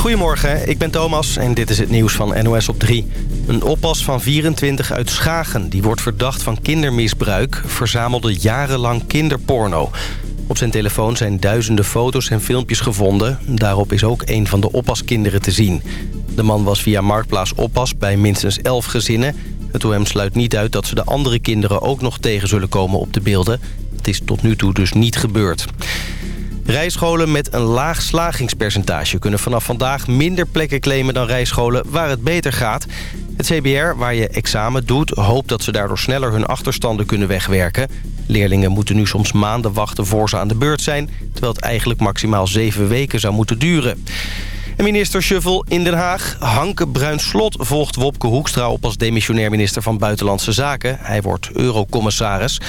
Goedemorgen, ik ben Thomas en dit is het nieuws van NOS op 3. Een oppas van 24 uit Schagen, die wordt verdacht van kindermisbruik... verzamelde jarenlang kinderporno. Op zijn telefoon zijn duizenden foto's en filmpjes gevonden. Daarop is ook een van de oppaskinderen te zien. De man was via Marktplaats oppas bij minstens 11 gezinnen. Het OM sluit niet uit dat ze de andere kinderen ook nog tegen zullen komen op de beelden. Het is tot nu toe dus niet gebeurd. Rijscholen met een laag slagingspercentage kunnen vanaf vandaag minder plekken claimen dan rijscholen waar het beter gaat. Het CBR, waar je examen doet, hoopt dat ze daardoor sneller hun achterstanden kunnen wegwerken. Leerlingen moeten nu soms maanden wachten voor ze aan de beurt zijn... terwijl het eigenlijk maximaal zeven weken zou moeten duren. Minister Schuffel in Den Haag. Hanke Bruinslot volgt Wopke Hoekstra op als demissionair minister van Buitenlandse Zaken. Hij wordt eurocommissaris.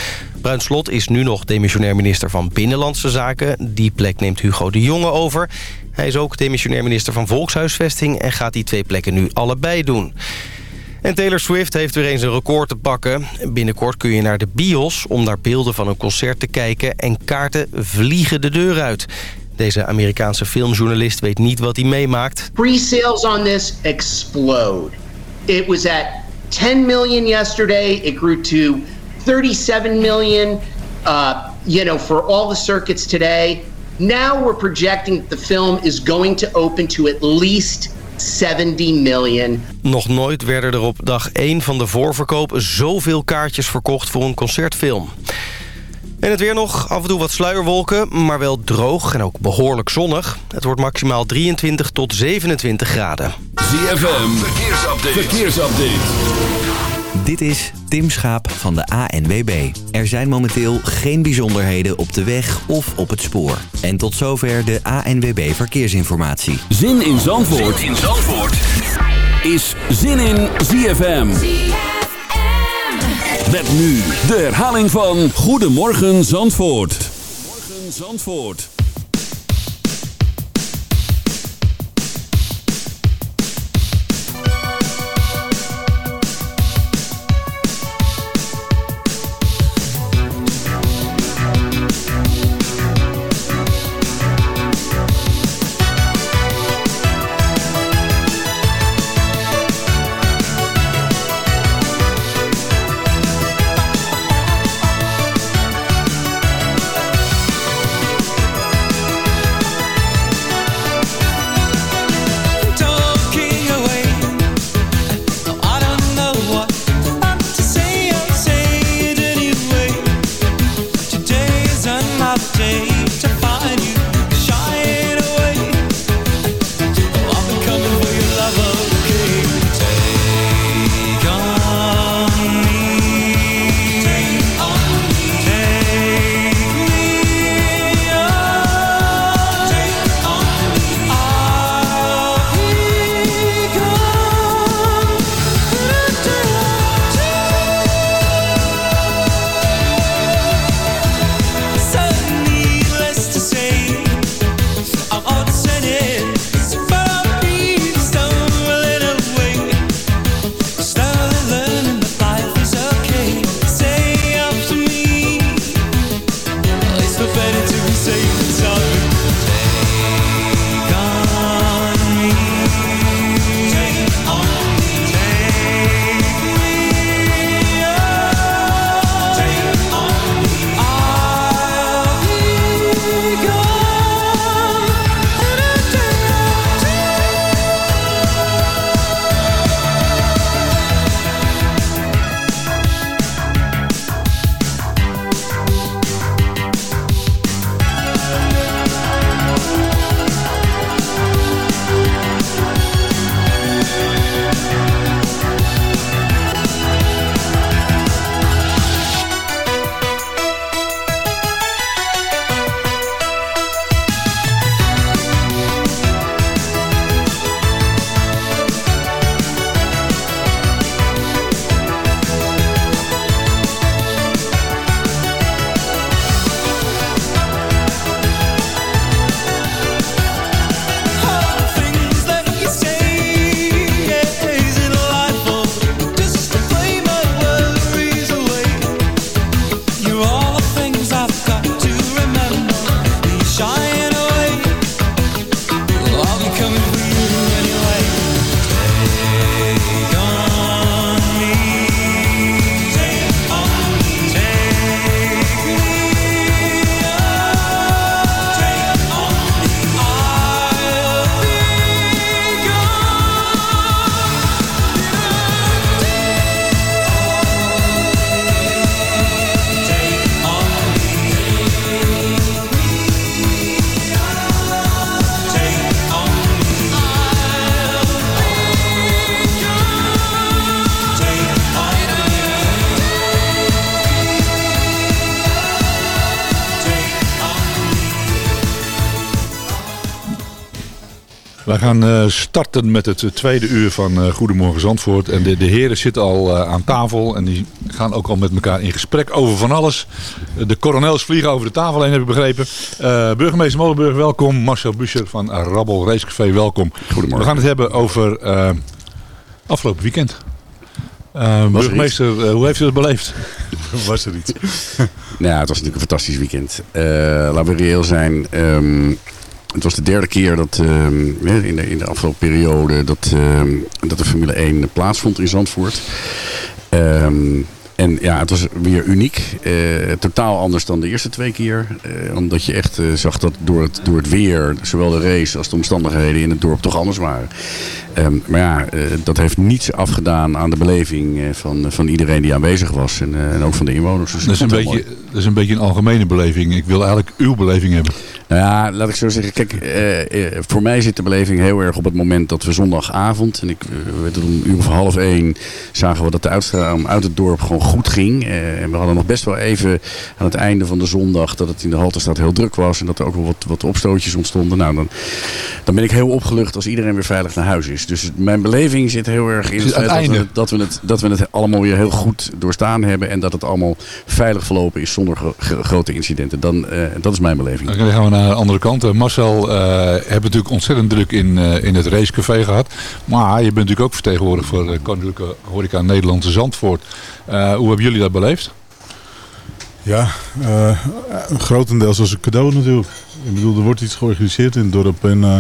Bruinslot is nu nog demissionair minister van Binnenlandse Zaken. Die plek neemt Hugo de Jonge over. Hij is ook demissionair minister van Volkshuisvesting... en gaat die twee plekken nu allebei doen. En Taylor Swift heeft weer eens een record te pakken. Binnenkort kun je naar de bios om naar beelden van een concert te kijken... en kaarten vliegen de deur uit. Deze Amerikaanse filmjournalist weet niet wat hij meemaakt. Pre-sales on this explode. It was at 10 million yesterday. It grew to 37 million. Uh, you know, for all the circuits today. Now we're projecting that the film is going to open to at least 70 million. Nog nooit werden er op dag 1 van de voorverkoop zoveel kaartjes verkocht voor een concertfilm. En het weer nog, af en toe wat sluierwolken, maar wel droog en ook behoorlijk zonnig. Het wordt maximaal 23 tot 27 graden. ZFM, verkeersupdate. verkeersupdate. Dit is Tim Schaap van de ANWB. Er zijn momenteel geen bijzonderheden op de weg of op het spoor. En tot zover de ANWB Verkeersinformatie. Zin in Zandvoort, zin in Zandvoort. is Zin in ZFM. Met nu de herhaling van Goedemorgen Zandvoort. Goedemorgen Zandvoort. Wij gaan uh, starten met het tweede uur van uh, Goedemorgen Zandvoort. En de, de heren zitten al uh, aan tafel en die gaan ook al met elkaar in gesprek over van alles. de coronels vliegen over de tafel heen, heb ik begrepen. burgemeester Molenburg, welkom. Marcel Buscher van Rabbel Racecafé, welkom. Goedemorgen. We gaan het hebben over afgelopen weekend. burgemeester, hoe heeft u het beleefd? Was er iets? nou het was natuurlijk een fantastisch weekend. laten we reëel zijn... Um, het was de derde keer dat ehm, in, de, in de afgelopen periode dat, ehm, dat de Formule 1 plaatsvond in Zandvoort. Um, en ja, het was weer uniek. Uh, totaal anders dan de eerste twee keer. Uh, omdat je echt uh, zag dat door het, door het weer, zowel de race als de omstandigheden in het dorp toch anders waren. Um, maar ja, dat heeft niets afgedaan aan de beleving van, van iedereen die aanwezig was. En, en ook van de inwoners. Dus dat, is een beetje, dat is een beetje een algemene beleving. Ik wil eigenlijk uw beleving hebben. Nou ja, laat ik zo zeggen. Kijk, voor mij zit de beleving heel erg op het moment dat we zondagavond. En ik weet het, om een uur of half één zagen we dat de uitstraling uit het dorp gewoon goed ging. Eh, en we hadden nog best wel even aan het einde van de zondag dat het in de Halterstraat heel druk was. En dat er ook wel wat, wat opstootjes ontstonden. Nou, dan, dan ben ik heel opgelucht als iedereen weer veilig naar huis is. Dus mijn beleving zit heel erg in het feit dat we het, dat, we het, dat we het allemaal weer heel goed doorstaan hebben. En dat het allemaal veilig verlopen is zonder grote incidenten. Dan, uh, dat is mijn beleving. Dan gaan we naar de andere kant. Uh, Marcel uh, heeft natuurlijk ontzettend druk in, in het racecafé gehad. Maar je bent natuurlijk ook vertegenwoordigd voor de Koninklijke Horeca Nederlandse Zandvoort. hoe hebben jullie dat beleefd? Ja, uh, grotendeels als een cadeau natuurlijk. Ik bedoel, er wordt iets georganiseerd in het dorp en uh,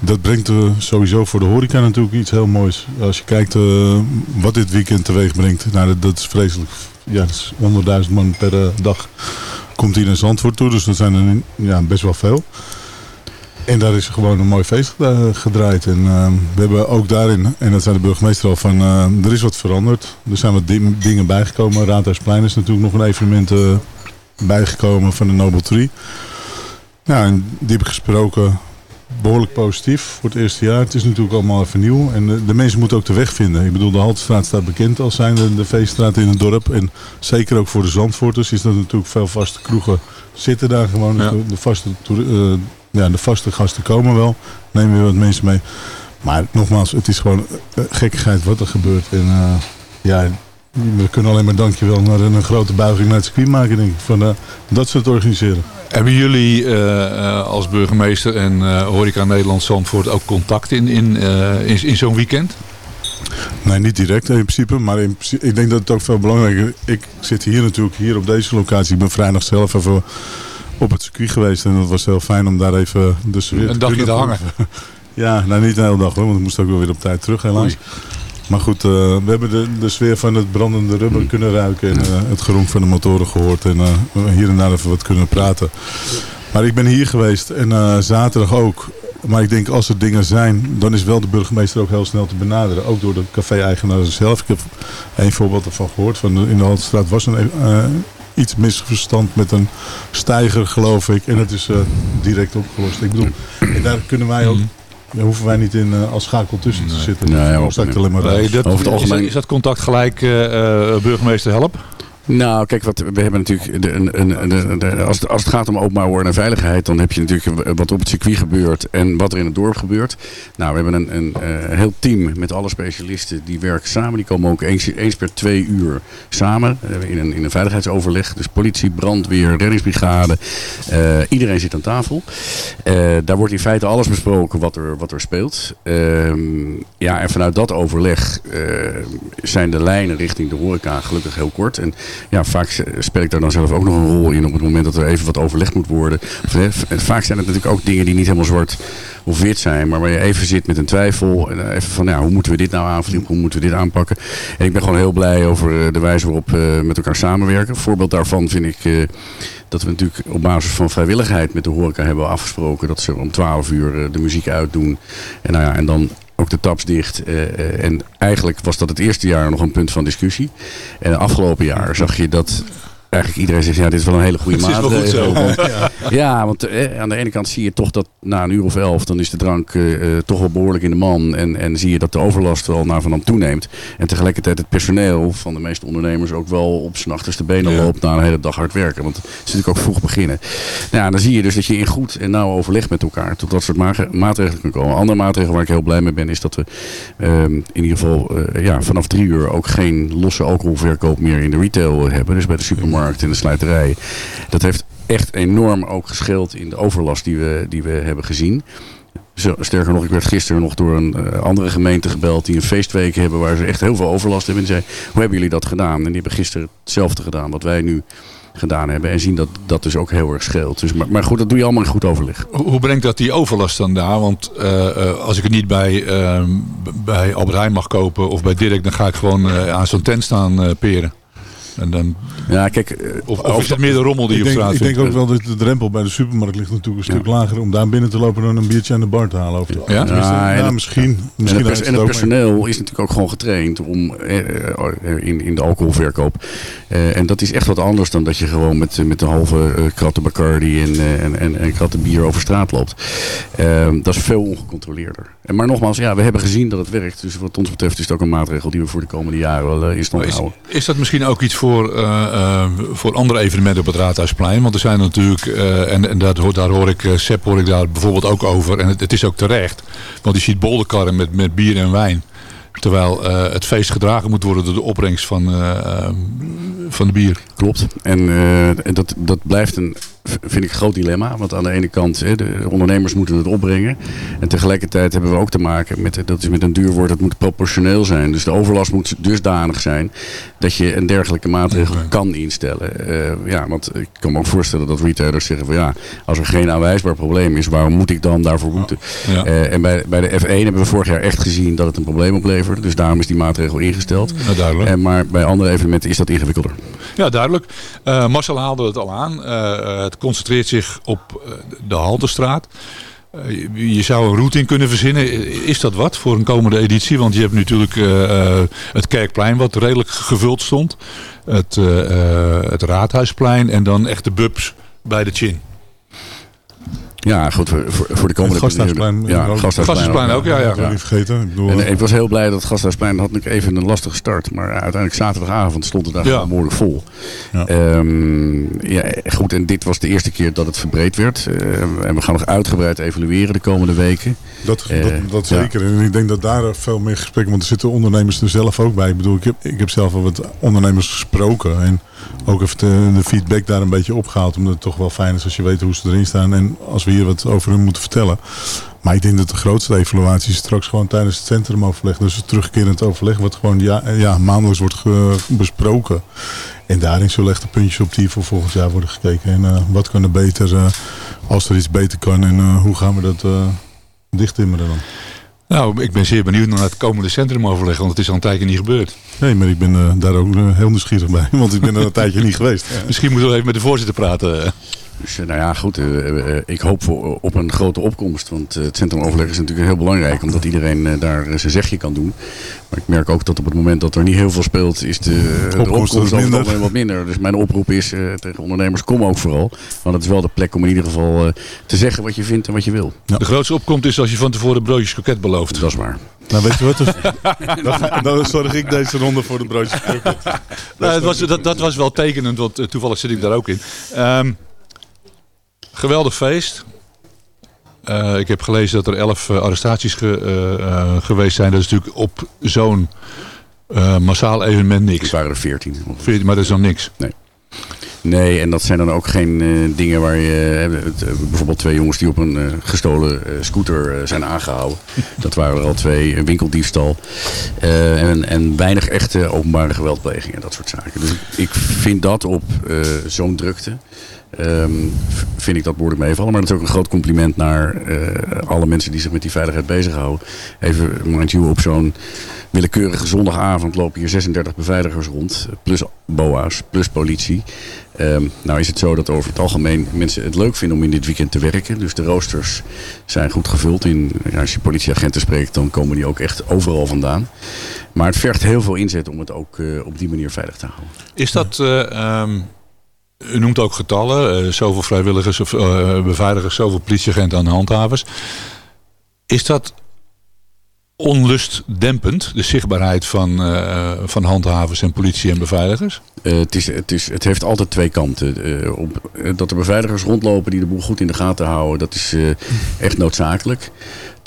dat brengt uh, sowieso voor de horeca natuurlijk iets heel moois. Als je kijkt wat dit weekend teweeg brengt, nou, dat, dat is vreselijk. Ja, 100.000 man per dag komt hier naar Zandvoort toe, dus dat zijn er ja, best wel veel. En daar is gewoon een mooi feest gedraaid. En we hebben ook daarin, en dat zei de burgemeester al, van er is wat veranderd. Er zijn wat dingen bijgekomen. Raadhuisplein is natuurlijk nog een evenement bijgekomen van de Nobel Tree. Ja, en die gesproken behoorlijk positief voor het eerste jaar. Het is natuurlijk allemaal even nieuw. En de, de mensen moeten ook de weg vinden. Ik bedoel, de Haltestraat staat bekend als zijn de, feeststraat in het dorp. En zeker ook voor de Zandvoorters is dat natuurlijk veel vaste kroegen zitten daar gewoon. Ja. De, de, vaste ja, de vaste gasten komen wel. Nemen weer wat mensen mee. Maar nogmaals, het is gewoon uh, gekkigheid wat er gebeurt. En uh, ja, we kunnen alleen maar dankjewel naar een, een grote buiging naar het circuit maken, denk ik. Van, uh, dat ze het organiseren. Hebben jullie uh, als burgemeester en uh, Horeca Nederland Zandvoort ook contact in, in, in, in zo'n weekend? Nee, niet direct in principe. Maar in, ik denk dat het ook veel belangrijker is. Ik zit hier natuurlijk, hier op deze locatie. Ik ben vrijdag zelf even op het circuit geweest. En dat was heel fijn om daar even de sfeer Een dagje te hangen. ja, nou niet de hele dag hoor, want ik moest ook wel weer op tijd terug helaas. Oei. Maar goed, uh, we hebben de, de sfeer van het brandende rubber kunnen ruiken. En uh, het geronk van de motoren gehoord. En uh, hier en daar even wat kunnen praten. Maar ik ben hier geweest en zaterdag ook. Maar ik denk als er dingen zijn, dan is wel de burgemeester ook heel snel te benaderen. Ook door de café-eigenaar zelf. Ik heb één voorbeeld ervan gehoord. Van in de Haltestraat was een iets misverstand met een stijger, geloof ik. En het is uh, direct opgelost. Ik bedoel, en daar kunnen wij ook... Daar hoeven wij niet in uh, als schakel tussen te zitten. Nee, nee, alleen maar nee, dat, Over het algemeen... is, is dat contact gelijk uh, burgemeester help? Nou, kijk, wat, we hebben natuurlijk. De, de, als, het, als het gaat om openbaar orde en veiligheid, dan heb je natuurlijk wat op het circuit gebeurt en wat er in het dorp gebeurt. Nou, we hebben een, een, een heel team met alle specialisten die werken samen. Die komen ook eens, per twee uur samen in een, in een veiligheidsoverleg. Dus politie, brandweer, reddingsbrigade. Iedereen zit aan tafel. Daar wordt in feite alles besproken wat er, wat er speelt. Uh, ja, en vanuit dat overleg zijn de lijnen richting de horeca gelukkig heel kort. En ja, vaak speel ik daar dan zelf ook nog een rol in op het moment dat er even wat overlegd moet worden. Vaak zijn het natuurlijk ook dingen die niet helemaal zwart of wit zijn, maar waar je even zit met een twijfel. En even van, ja, hoe moeten we dit nou aanvliegen? Hoe moeten we dit aanpakken? En ik ben gewoon heel blij over eh, de wijze waarop we met elkaar samenwerken. Een voorbeeld daarvan vind ik eh, dat we natuurlijk op basis van vrijwilligheid met de horeca hebben afgesproken dat ze om 12 uur eh, de muziek uitdoen. En, nou ja, en dan ook de taps dicht. Uh, en eigenlijk was dat het eerste jaar nog een punt van discussie. En afgelopen jaar zag je dat eigenlijk iedereen zegt, ja, dit is wel een hele goede goed zo. Want- ja, want eh, aan de ene kant zie je toch dat na een uur of elf, dan is de drank eh, eh, toch wel behoorlijk in de man. En, en zie je dat de overlast wel naar van toeneemt. En tegelijkertijd het personeel van de meeste ondernemers ook wel op zijn achterste benen Ja. loopt na een hele dag hard werken. Want het is natuurlijk ook vroeg beginnen. Nou, ja, dan zie je dus dat je in goed en nauw overleg met elkaar tot dat soort ma- maatregelen kan komen. Een andere maatregel waar ik heel blij mee ben, is dat we ehm, in ieder geval eh, ja, vanaf drie uur ook geen losse alcoholverkoop meer in de retail hebben. Dus bij de supermarkt en de slijterij. Dat heeft echt enorm ook gescheeld in de overlast die we, die we hebben gezien. Sterker nog, ik werd gisteren nog door een eh, andere gemeente gebeld die een feestweek hebben waar ze echt heel veel overlast hebben. En zei, hoe hebben jullie dat gedaan? En die hebben gisteren hetzelfde gedaan wat wij nu gedaan hebben. En zien dat dat dus ook heel erg scheelt. Dus, maar, goed, dat doe je allemaal in goed overleg. Hoe brengt dat die overlast dan daar? Want eh, eh, als ik het niet bij, eh, bij Albert Heijn mag kopen of bij Dirk, dan ga ik gewoon aan zo'n tent staan peren. En dan, Ja, kijk, eh, of, of is het meer de rommel die je op denk, straat ik denk ook wel dat de drempel bij de supermarkt ligt natuurlijk een stuk lager om daar binnen te lopen dan een biertje aan de bar te halen. Over Ja? Ja, en het- misschien. En misschien het, en het personeel is natuurlijk ook gewoon getraind om eh, eh, in, in de alcoholverkoop. Eh, en dat is echt wat anders dan dat je gewoon met, met een halve kratten Bacardi en, en, en, en kratten bier over straat loopt. Eh, dat is veel ongecontroleerder. En maar nogmaals, ja, we hebben gezien dat het werkt. Dus wat ons betreft is het ook een maatregel die we voor de komende jaren wel eh, in stand Is, houden. is dat misschien ook iets voor, eh, eh, voor andere evenementen op het Raadhuisplein? Want er zijn natuurlijk, eh, en, en dat, daar hoor ik, Sepp hoor ik daar bijvoorbeeld ook over. En het, het is ook terecht. Want je ziet bolderkarren met, met bier en wijn. Terwijl het feest gedragen moet worden door de opbrengst van, van de bier. Klopt. En dat, dat blijft een, vind ik, groot dilemma. Want aan de ene kant, hè, de ondernemers moeten het opbrengen. En tegelijkertijd hebben we ook te maken met, dat is met een duur woord, het moet proportioneel zijn. Dus de overlast moet dusdanig zijn dat je een dergelijke maatregel kan instellen. Eh, ja, want ik kan me ook voorstellen dat retailers zeggen van ja, als er geen aanwijsbaar probleem is, waarom moet ik dan daarvoor boeten? Ja. Eh, en bij, bij de F1 hebben we vorig jaar echt gezien dat het een probleem opleverde. Dus daarom is die maatregel ingesteld. Ja, duidelijk. En maar bij andere evenementen is dat ingewikkelder. Ja, duidelijk. Eh, Marcel haalde het al aan. Het concentreert zich op eh, de Haltestraat. Eh, je, zou een route in kunnen verzinnen. Is dat wat voor een komende editie? Want je hebt natuurlijk eh, het Kerkplein wat redelijk gevuld stond. Het, het Raadhuisplein en dan echt de bubs bij de Chin. Ja, goed, voor, voor de komende... Het Gasthuisplein. Ja, ook. Gasthuisplein. ook. ook, ja. Dat ja. wil niet vergeten. Ik bedoel, En ik was heel blij dat het Gasthuisplein had natuurlijk even een lastige start. Maar uiteindelijk zaterdagavond stond het daar Ja. gewoon behoorlijk vol. Ja. Ehm, ja, goed, en dit was de eerste keer dat het verbreed werd. Eh, en we gaan nog uitgebreid evalueren de komende weken. Dat, Eh, dat, dat ja. zeker. En ik denk dat daar veel meer gesprekken, want er zitten ondernemers er zelf ook bij. Ik bedoel, ik heb, ik heb zelf al wat ondernemers gesproken. En ook even de, de feedback daar een beetje opgehaald. Omdat het toch wel fijn is als je weet hoe ze erin staan. En als we hier wat over hun moeten vertellen. Maar ik denk dat de grootste evaluatie straks gewoon tijdens het centrumoverleg. Dus het terugkerend overleg wat gewoon ja, ja, maandelijks wordt besproken. En daarin zullen echt de puntjes op die voor volgend jaar worden gekeken. En eh, wat kan er beter, eh, als er iets beter kan. En eh, hoe gaan we dat dichttimmeren dan? Nou, ik ben zeer benieuwd naar het komende centrumoverleg. Want het is al een tijdje niet gebeurd. Nee, maar ik ben eh, daar ook eh, heel nieuwsgierig bij. Want ik ben er een tijdje niet geweest. Misschien moeten we even met de voorzitter praten. Dus eh, nou ja, goed. eh, eh, ik hoop voor, op een grote opkomst. Want het centrumoverleg is natuurlijk heel belangrijk. Omdat iedereen daar zijn zegje kan doen. Maar ik merk ook dat op het moment dat er niet heel veel speelt... is de, de Opkomst wat minder. Dus mijn oproep is eh, tegen ondernemers, kom ook vooral. Want het is wel de plek om in ieder geval eh, te zeggen wat je vindt en wat je wil. De grootste opkomst is als je van tevoren broodjes kroket belooft. Dat is waar. Nou, weet je wat? Dus, dan, dan zorg ik deze ronde voor de broodjes. Nou, het was, dat, dat was wel tekenend, want toevallig zit ik daar ook in. Ehm, geweldig feest. Eh, ik heb gelezen dat er elf eh, arrestaties ge- eh, geweest zijn. Dat is natuurlijk op zo'n massaal evenement Het niks. waren er veertien. Veertien, Maar dat is dan niks. Nee, en dat zijn dan ook geen dingen waar je... het, bijvoorbeeld twee jongens die op een gestolen scooter zijn aangehouden. Dat waren er al twee. Een winkeldiefstal. En, en weinig echte openbare geweldplegingen. Dat soort zaken. Dus ik, vind dat op zo'n drukte... ehm, vind ik dat behoorlijk meevallen. Maar ook een groot compliment naar eh, alle mensen die zich met die veiligheid bezighouden. Even, mind you, op zo'n willekeurige zondagavond lopen hier 36 beveiligers rond. Plus BOA's, plus politie. Ehm, nou is het zo dat over het algemeen mensen het leuk vinden om in dit weekend te werken. Dus de roosters zijn goed gevuld. In, als je politieagenten spreekt, dan komen die ook echt overal vandaan. Maar het vergt heel veel inzet om het ook eh, op die manier veilig te houden. Is dat, eh, ehm, u noemt ook getallen. eh, zoveel vrijwilligers of eh, beveiligers, zoveel politieagenten de handhavers. Is dat onlustdempend, de zichtbaarheid van, eh, van handhavers en politie en beveiligers? Het, is, het, is, het heeft altijd twee kanten. Op, dat er beveiligers rondlopen die de boel goed in de gaten houden, dat is echt noodzakelijk.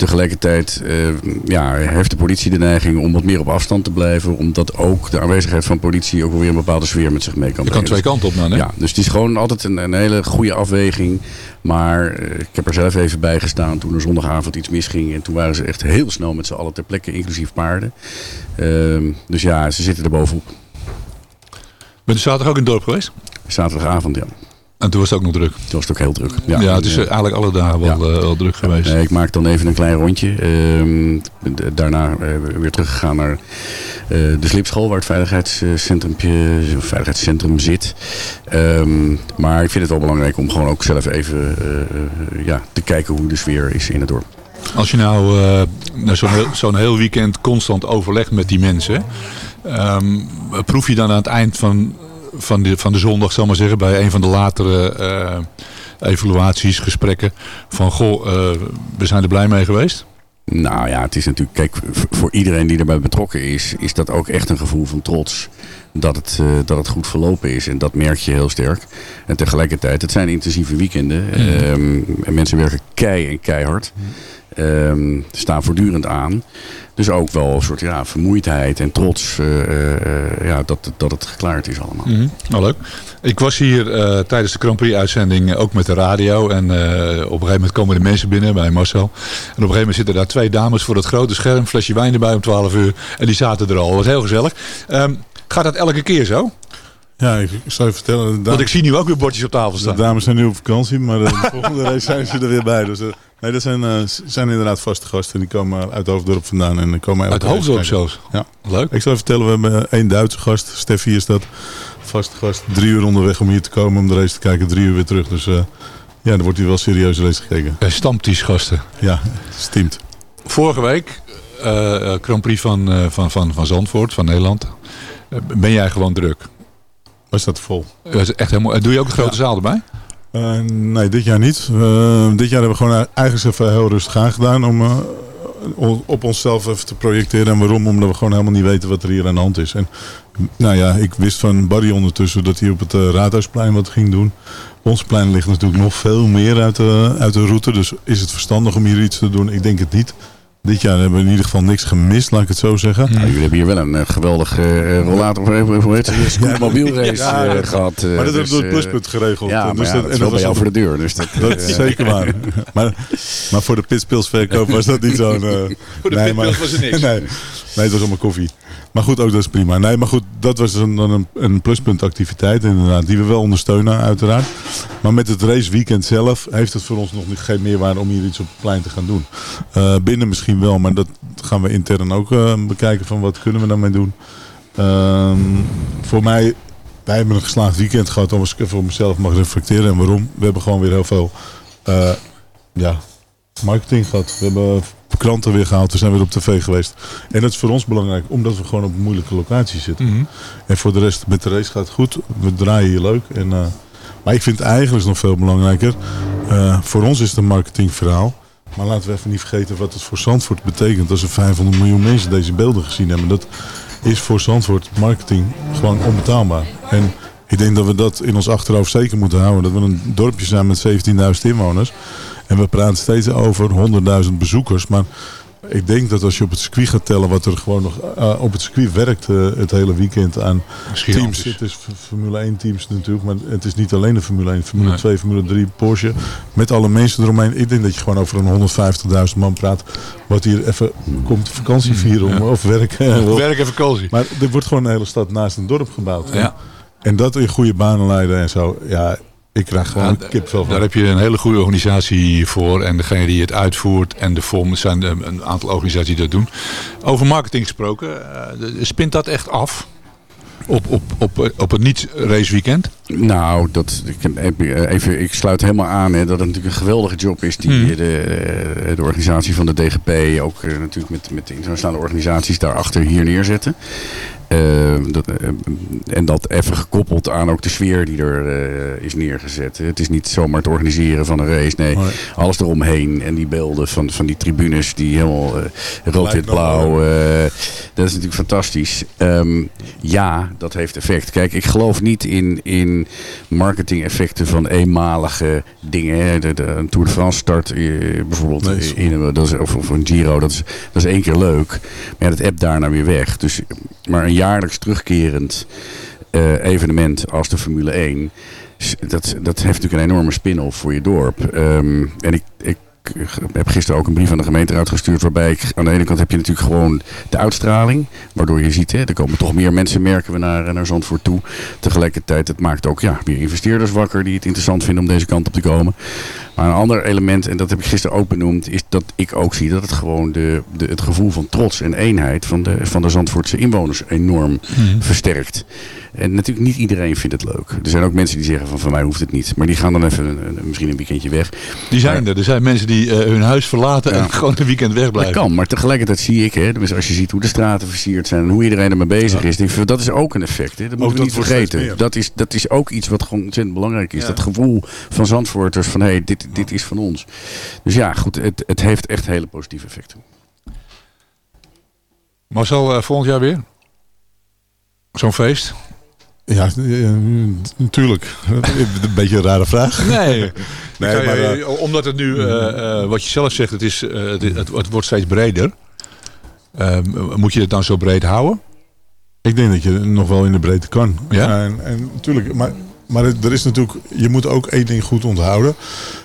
Tegelijkertijd eh, ja, heeft de politie de neiging om wat meer op afstand te blijven. Omdat ook de aanwezigheid van politie ook weer een bepaalde sfeer met zich mee kan Je kan brengen. twee kanten op dan, hè? Ja, dus het is gewoon altijd een, een hele goede afweging. Maar eh, ik heb er zelf even bij gestaan toen er zondagavond iets misging. En toen waren ze echt heel snel met z'n allen ter plekke, inclusief paarden. Ehm, dus ja, ze zitten er bovenop. Bent u zaterdag ook in het dorp geweest? Zaterdagavond, ja. En toen was het ook nog druk. Toen was het ook heel druk. Ja, het is En, eigenlijk alle dagen wel, Ja. eh, wel druk geweest. Ik maak dan even een klein rondje. Ehm, daarna eh, weer teruggegaan naar eh, de slipschool waar het veiligheidscentrumpje, of veiligheidscentrum zit. Ehm, maar ik vind het wel belangrijk om gewoon ook zelf even ja, te kijken hoe de sfeer is in het dorp. Als je nou nou, zo'n heel, heel weekend constant overlegt met die mensen. ehm, proef je dan aan het eind van, van, de, van de zondag, zal maar zeggen, bij een van de latere eh, evaluaties, gesprekken. Van goh, eh, we zijn er blij mee geweest. Nou ja, het is natuurlijk, kijk, voor iedereen die erbij betrokken is, is dat ook echt een gevoel van trots. Dat het, eh, dat het goed verlopen is. En dat merk je heel sterk. En tegelijkertijd, het zijn intensieve weekenden. Ehm, en mensen werken kei en keihard. Ehm, staan voortdurend aan. Dus ook wel een soort ja, vermoeidheid en trots eh, eh, ja, dat, dat het geklaard is allemaal. Nou, leuk. Ik was hier eh, tijdens de Grand Prix uitzending ook met de radio. En op een gegeven moment komen de mensen binnen bij Marcel. En op een gegeven moment zitten daar twee dames voor het grote scherm. Flesje wijn erbij om 12 uur. En die zaten er al. Dat was heel gezellig. Ehm, gaat dat elke keer zo? Ja, ik, ik zou je vertellen. De Want dames, ik zie nu ook weer bordjes op tafel de staan. dames zijn nu op vakantie, maar de volgende race zijn ze er weer bij. Dus, eh, nee, dat zijn, eh, zijn inderdaad vaste gasten. Die komen uit Hoofddorp vandaan. En die komen Uit Hoofddorp zelfs. Ja. Leuk. Ik zou je vertellen, we hebben één Duitse gast. Steffi is dat. Vaste gast. Drie uur onderweg om hier te komen om de race te kijken. Drie uur weer terug. Dus eh, ja, er wordt hier wel serieus race gekeken. Bij Stamties gasten. Ja, steamt. Vorige week, eh, eh, Grand Prix van, eh, van, van, van Zandvoort, van Nederland. Eh, ben jij gewoon druk? Was staat vol? Dat is echt helemaal, doe je ook een grote zaal erbij? Eh, nee, dit jaar niet. Dit jaar hebben we gewoon eigenlijk even heel rustig aangedaan om eh, o- op onszelf even te projecteren. En waarom? Omdat we gewoon helemaal niet weten wat er hier aan de hand is. En nou ja, ik wist van Barry ondertussen dat hij op het eh, Raadhuisplein wat ging doen. Ons plein ligt natuurlijk nog veel meer uit de, uit de route. Dus is het verstandig om hier iets te doen? Ik denk het niet. Dit jaar hebben we in ieder geval niks gemist, laat ik het zo zeggen. Nou, jullie hebben hier wel een eh, geweldige eh, rollator, of hoe- hoe heet het? Een scootmobielrace Ja, eh, dat- gehad. eh, maar dat dus, hebben we door het eh, pluspunt geregeld. Ja, Dus maar ja, dat- dat en wel was voor de deur. Dus dat, Dat is eh, zeker waar. Maar, maar voor de pitspilsverkoop was dat niet zo'n... eh, Voor de nee, pitpils was het niks. Nee, nee, het was allemaal koffie. Maar goed, ook dat is prima. Nee, maar goed, dat was dan dan een, een pluspuntactiviteit inderdaad. Die we wel ondersteunen uiteraard. Maar met het raceweekend zelf heeft het voor ons nog niet, geen meerwaarde om hier iets op het plein te gaan doen. Eh, binnen misschien wel, maar dat gaan we intern ook eh, bekijken van wat kunnen we daarmee doen. Ehm, voor mij, wij hebben een geslaagd weekend gehad. Als ik even op mezelf mag reflecteren. En waarom? We hebben gewoon weer heel veel eh, ja, marketing gehad. We hebben kranten weer gehaald. We zijn weer op tv geweest. En dat is voor ons belangrijk, omdat we gewoon op een moeilijke locatie zitten. Mhm. En voor de rest, met de race gaat het goed. We draaien hier leuk. En, eh, maar ik vind het eigenlijk nog veel belangrijker. voor ons is het een marketingverhaal. Maar laten we even niet vergeten wat het voor Zandvoort betekent. Als er 500 miljoen mensen deze beelden gezien hebben. Dat is voor Zandvoort marketing gewoon onbetaalbaar. En ik denk dat we dat in ons achterhoofd zeker moeten houden. Dat we een dorpje zijn met 17.000 inwoners. En we praten steeds over 100.000 bezoekers. Maar ik denk dat als je op het circuit gaat tellen wat er gewoon nog eh, op het circuit werkt eh, het hele weekend aan Misschien teams. Het is Formule 1 teams natuurlijk, maar het is niet alleen de Formule 1. Formule Nee. 2, Formule 3, Porsche. Met alle mensen eromheen. Ik denk dat je gewoon over een 150.000 man praat. Wat hier even komt vakantie vieren om, Ja. of werken. Werk en vakantie. Maar er wordt gewoon een hele stad naast een dorp gebouwd. Ja. En dat in goede banen leiden en zo. Ja, ik krijg gewoon Ja, kipvel. Daar heb je een hele goede organisatie voor. En degene die het uitvoert en de vorm zijn de- een aantal organisaties die dat doen. Over marketing gesproken, eh, de- spint dat echt af? op, op, op, op het niet-raceweekend? Nou, dat, ik, even, ik sluit helemaal aan hè, dat het natuurlijk een geweldige job is die Hmm. de, de organisatie van de DGP, ook eh, natuurlijk met, met de internationale organisaties daarachter hier neerzetten. Eh, dat, eh, en dat even gekoppeld aan ook de sfeer die er eh, is neergezet. Het is niet zomaar het organiseren van een race. Nee, alles eromheen. En die beelden van, van die tribunes die helemaal eh, rood, wit, blauw. eh, dat is natuurlijk fantastisch. Ehm, ja, dat heeft effect. Kijk, ik geloof niet in, in marketing effecten van eenmalige dingen. De, de, een Tour de France start bijvoorbeeld Nee, is- in, een- dat is, of, of een Giro. Dat is, dat is één keer leuk. Maar ja, dat app daarna weer weg. Dus, maar een jaarlijks terugkerend eh, evenement als de Formule 1. s- Dat, dat heeft natuurlijk een enorme spin-off voor je dorp. Ehm, en ik, ik heb gisteren ook een brief aan de gemeente uitgestuurd. Waarbij ik, aan de ene kant heb je natuurlijk gewoon de uitstraling. Waardoor je ziet, hè, er komen toch meer mensen merken we naar, naar Zandvoort toe. Tegelijkertijd, het maakt ook ja, weer investeerders wakker die het interessant vinden om deze kant op te komen. Maar een ander element, en dat heb ik gisteren ook benoemd, is dat ik ook zie dat het gewoon de, de, het gevoel van trots en eenheid van de, van de Zandvoortse inwoners enorm versterkt. En natuurlijk niet iedereen vindt het leuk. Er zijn ook mensen die zeggen van van mij hoeft het niet. Maar die gaan dan even misschien een weekendje weg. Die zijn er. Er zijn mensen die eh, hun huis verlaten Ja. en gewoon een weekend Dat wegblijven. kan, maar tegelijkertijd zie ik, hè, tenminste als je ziet hoe de straten versierd zijn en hoe iedereen ermee bezig is, denk ik, van, dat is ook een effect. Hè. Dat moeten we dat niet vergeten. Dat is, dat is ook iets wat gewoon ontzettend belangrijk is. Dat gevoel van Zandvoorters van hé, hey, dit, dit is van ons. Dus ja, goed, het, het heeft echt hele positieve effecten. Marcel, eh, volgend jaar weer? Zo'n feest? Ja, eh, natuurlijk. een beetje een rare vraag. Nee. Nee, maar, je- eh, omdat het nu, eh, eh, wat je zelf zegt, het, is, eh, het, het, het wordt steeds breder. Ehm, moet je het dan zo breed houden? Ik denk dat je nog wel in de breedte kan. Ja? En, en natuurlijk, maar, maar er is natuurlijk, je moet ook één ding goed onthouden.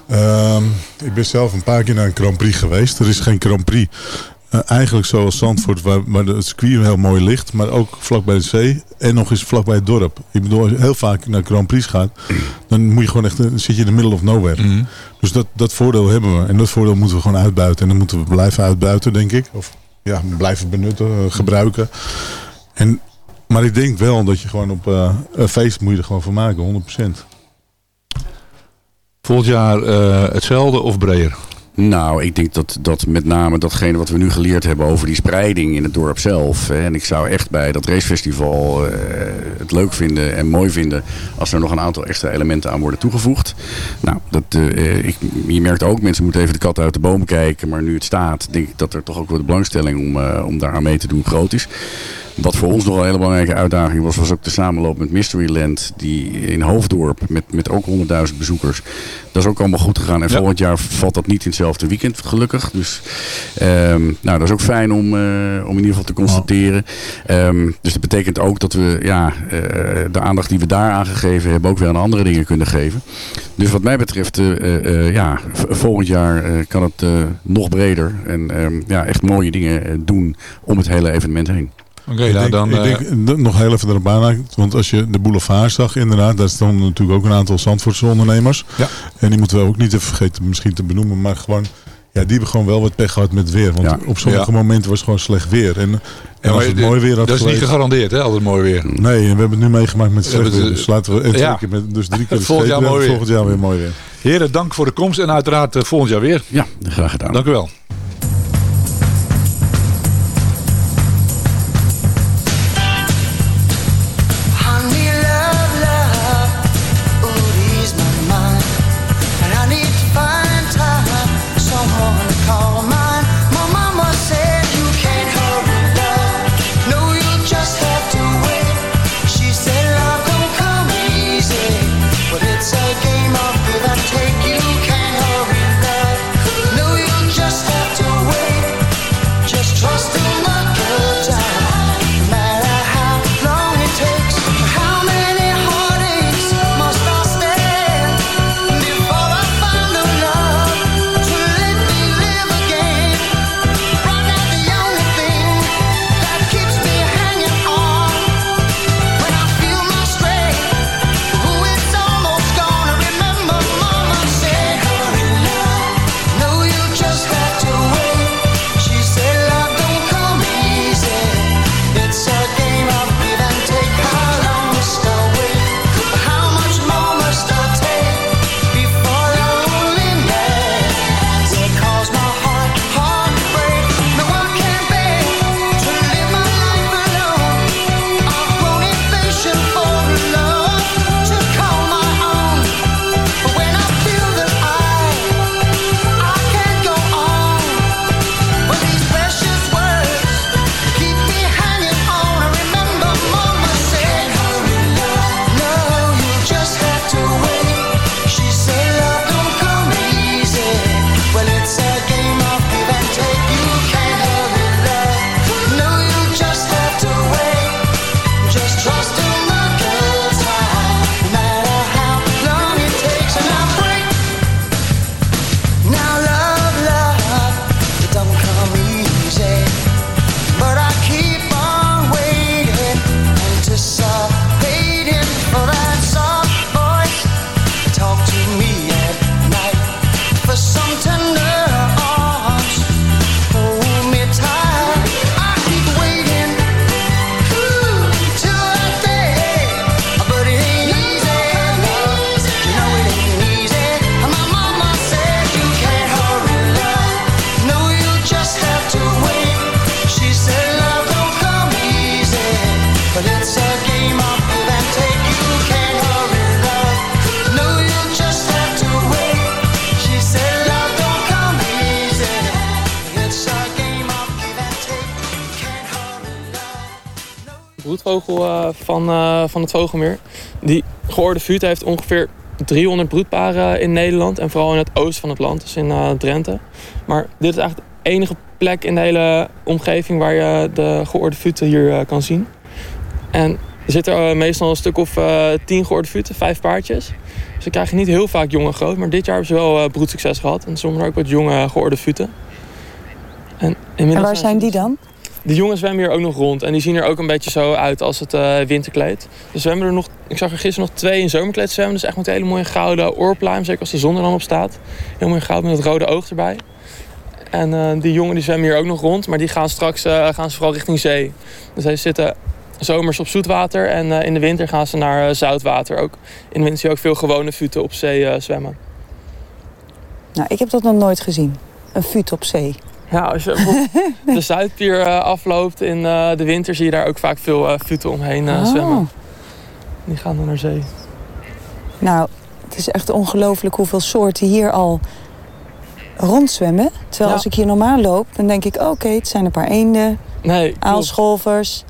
Ehm, ik ben zelf een paar keer naar een Grand Prix geweest. Er is geen Grand Prix. eh, eigenlijk zoals Zandvoort, waar, waar de- het circuit heel mooi ligt, maar ook vlak bij de zee en nog eens vlak bij het dorp. Ik bedoel, als je heel vaak naar Grand Prix gaat, dan moet je gewoon echt, dan zit je in de middle of nowhere. Mhm. Dus dat, dat voordeel hebben we. En dat voordeel moeten we gewoon uitbuiten. En dat moeten we blijven uitbuiten, denk ik. Of ja, blijven benutten, eh, gebruiken. En, maar ik denk wel dat je gewoon op eh, een feest moet je er gewoon van maken, 100%. Volgend jaar eh, hetzelfde of breder? Nou, ik denk dat, dat met name datgene wat we nu geleerd hebben over die spreiding in het dorp zelf. Hè, en ik zou echt bij dat racefestival eh, het leuk vinden en mooi vinden als er nog een aantal extra elementen aan worden toegevoegd. Nou, dat, eh, ik, je merkt ook, mensen moeten even de kat uit de boom kijken. Maar nu het staat, denk ik dat er toch ook wel de belangstelling om, eh, om daar aan mee te doen groot is. Wat voor ons nog een hele belangrijke uitdaging was, was ook de samenloop met Mysteryland. Die in Hoofddorp met, met ook 100.000 bezoekers. Dat is ook allemaal goed gegaan. En Ja. volgend jaar valt dat niet in hetzelfde weekend, gelukkig. Dus ehm, nou, dat is ook fijn om, eh, om in ieder geval te constateren. Ehm, dus dat betekent ook dat we ja, eh, de aandacht die we daar aangegeven hebben ook weer aan andere dingen kunnen geven. Dus wat mij betreft, eh, ja, volgend jaar kan het nog breder. En ehm, ja, echt mooie dingen doen om het hele evenement heen. Oké, nou dan... ik eh, denk dat nog heel even erop aan. Want als je de boulevard zag, inderdaad, daar stonden natuurlijk ook een aantal Zandvoortse ondernemers. Ja. En die moeten we ook niet even vergeten misschien te benoemen. Maar gewoon, ja, die hebben gewoon wel wat pech gehad met weer. Want Ja. op sommige Ja. momenten was het gewoon slecht weer. En, en ja, als het mooi weer had dat is niet gegarandeerd, hè? Altijd mooi weer. Nee, en we hebben het nu meegemaakt met slecht weer. Dus laten we en ja. twee keer met, dus drie keer Volgend jaar mooi weer. Volgend jaar weer mooi weer. Heren, dank voor de komst en uiteraard eh, volgend jaar weer. Ja, graag gedaan. Dank u wel. Van, eh, van het vogelmeer. Die gehoorde vuut heeft ongeveer 300 broedparen in Nederland. En vooral in het oosten van het land, dus in eh, Drenthe. Maar dit is eigenlijk de enige plek in de hele omgeving waar je de gehoorde vuten hier eh, kan zien. En er zitten meestal een stuk of tien gehoorde vuten, vijf paardjes. Dus dan krijg je niet heel vaak jonge groot. Maar dit jaar hebben ze wel broedsucces gehad. En soms ook wat jonge gehoorde vuten. En, En waar zijn die dan? De jongens zwemmen hier ook nog rond. En die zien er ook een beetje zo uit als het eh, winterkleed. Er zwemmen er nog, ik zag er gisteren nog twee in zomerkleed zwemmen. Dus echt met hele mooie gouden oorpluim. Zeker als de zon er dan op staat. Heel mooi goud met het rode oog erbij. En eh, die jongen die zwemmen hier ook nog rond. Maar die gaan straks eh, gaan ze vooral richting zee. Dus zij zitten zomers op zoetwater. En in de winter gaan ze naar zoutwater. Ook in de winter zie je ook veel gewone futen op zee zwemmen. Nou, ik heb dat nog nooit gezien. Een fut op zee. Ja, als je bijvoorbeeld de Zuidpier eh, afloopt in eh, de winter... zie je daar ook vaak veel futen omheen eh, Oh. zwemmen. Die gaan dan naar zee. Nou, het is echt ongelooflijk hoeveel soorten hier al rondzwemmen. Terwijl Ja. als ik hier normaal loop, dan denk ik... oké, het zijn een paar eenden, Nee, aalscholvers.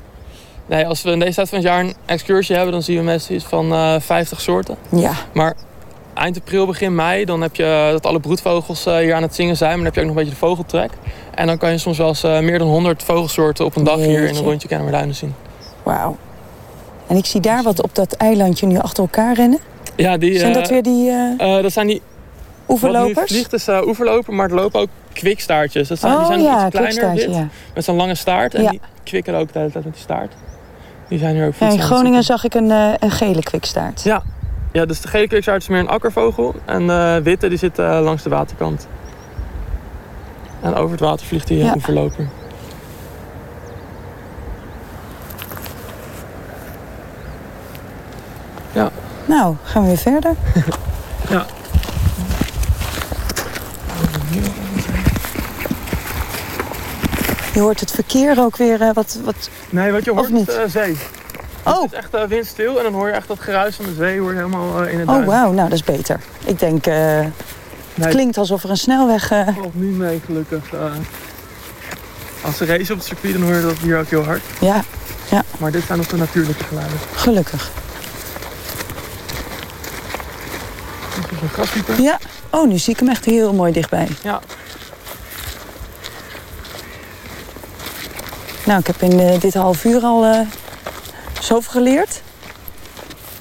nee, als we in deze tijd van het jaar een excursie hebben... dan zien we meestal iets van eh 50 soorten. Ja, Maar eind april, begin mei... dan heb je dat alle broedvogels eh, hier aan het zingen zijn. Maar dan heb je ook nog een beetje de vogeltrek. En dan kan je soms wel eens eh, meer dan 100 vogelsoorten... op een dag hier in een rondje Kennemerduinen zien. wauw. En ik zie daar wat op dat eilandje nu achter elkaar rennen. Ja, die, Zijn eh, dat weer die eh, eh, dat zijn die Wat nu oeverlopers? vliegt is eh, oeverloper, maar er lopen ook kwikstaartjes. Dat zijn, die Oh zijn ja, iets kleiner, wit, ja. met zo'n lange staart. En Ja. die kwikken ook de hele tijd met die staart. Die zijn hier ook Ja, in het Groningen zag ik een, eh, een gele kwikstaart. Ja. Ja, dus de gele kwikstaart is meer een akkervogel. En de witte die zit eh, langs de waterkant. En over het water vliegt die eh, Ja. Ja. Nou, gaan we weer verder. Ja. Je hoort het verkeer ook weer eh, wat... wat... Nee, wat je hoort Of niet? is eh, zee. Oh. Het is echt eh, windstil en dan hoor je echt dat geruis van de zee hoor je helemaal eh, in het Oh, wauw. Nou, dat is beter. Ik denk, eh, het Nee. klinkt alsof er een snelweg... eh, valt nu mee, gelukkig. eh. als ze race op het circuit, dan hoor je dat hier ook heel hard. ja, Maar dit zijn nog de natuurlijke geluiden. gelukkig. Dit is een graspieper. Ja. Oh, nu zie ik hem echt heel mooi dichtbij. Ja. Nou, ik heb in eh, dit half uur al eh, zoveel geleerd.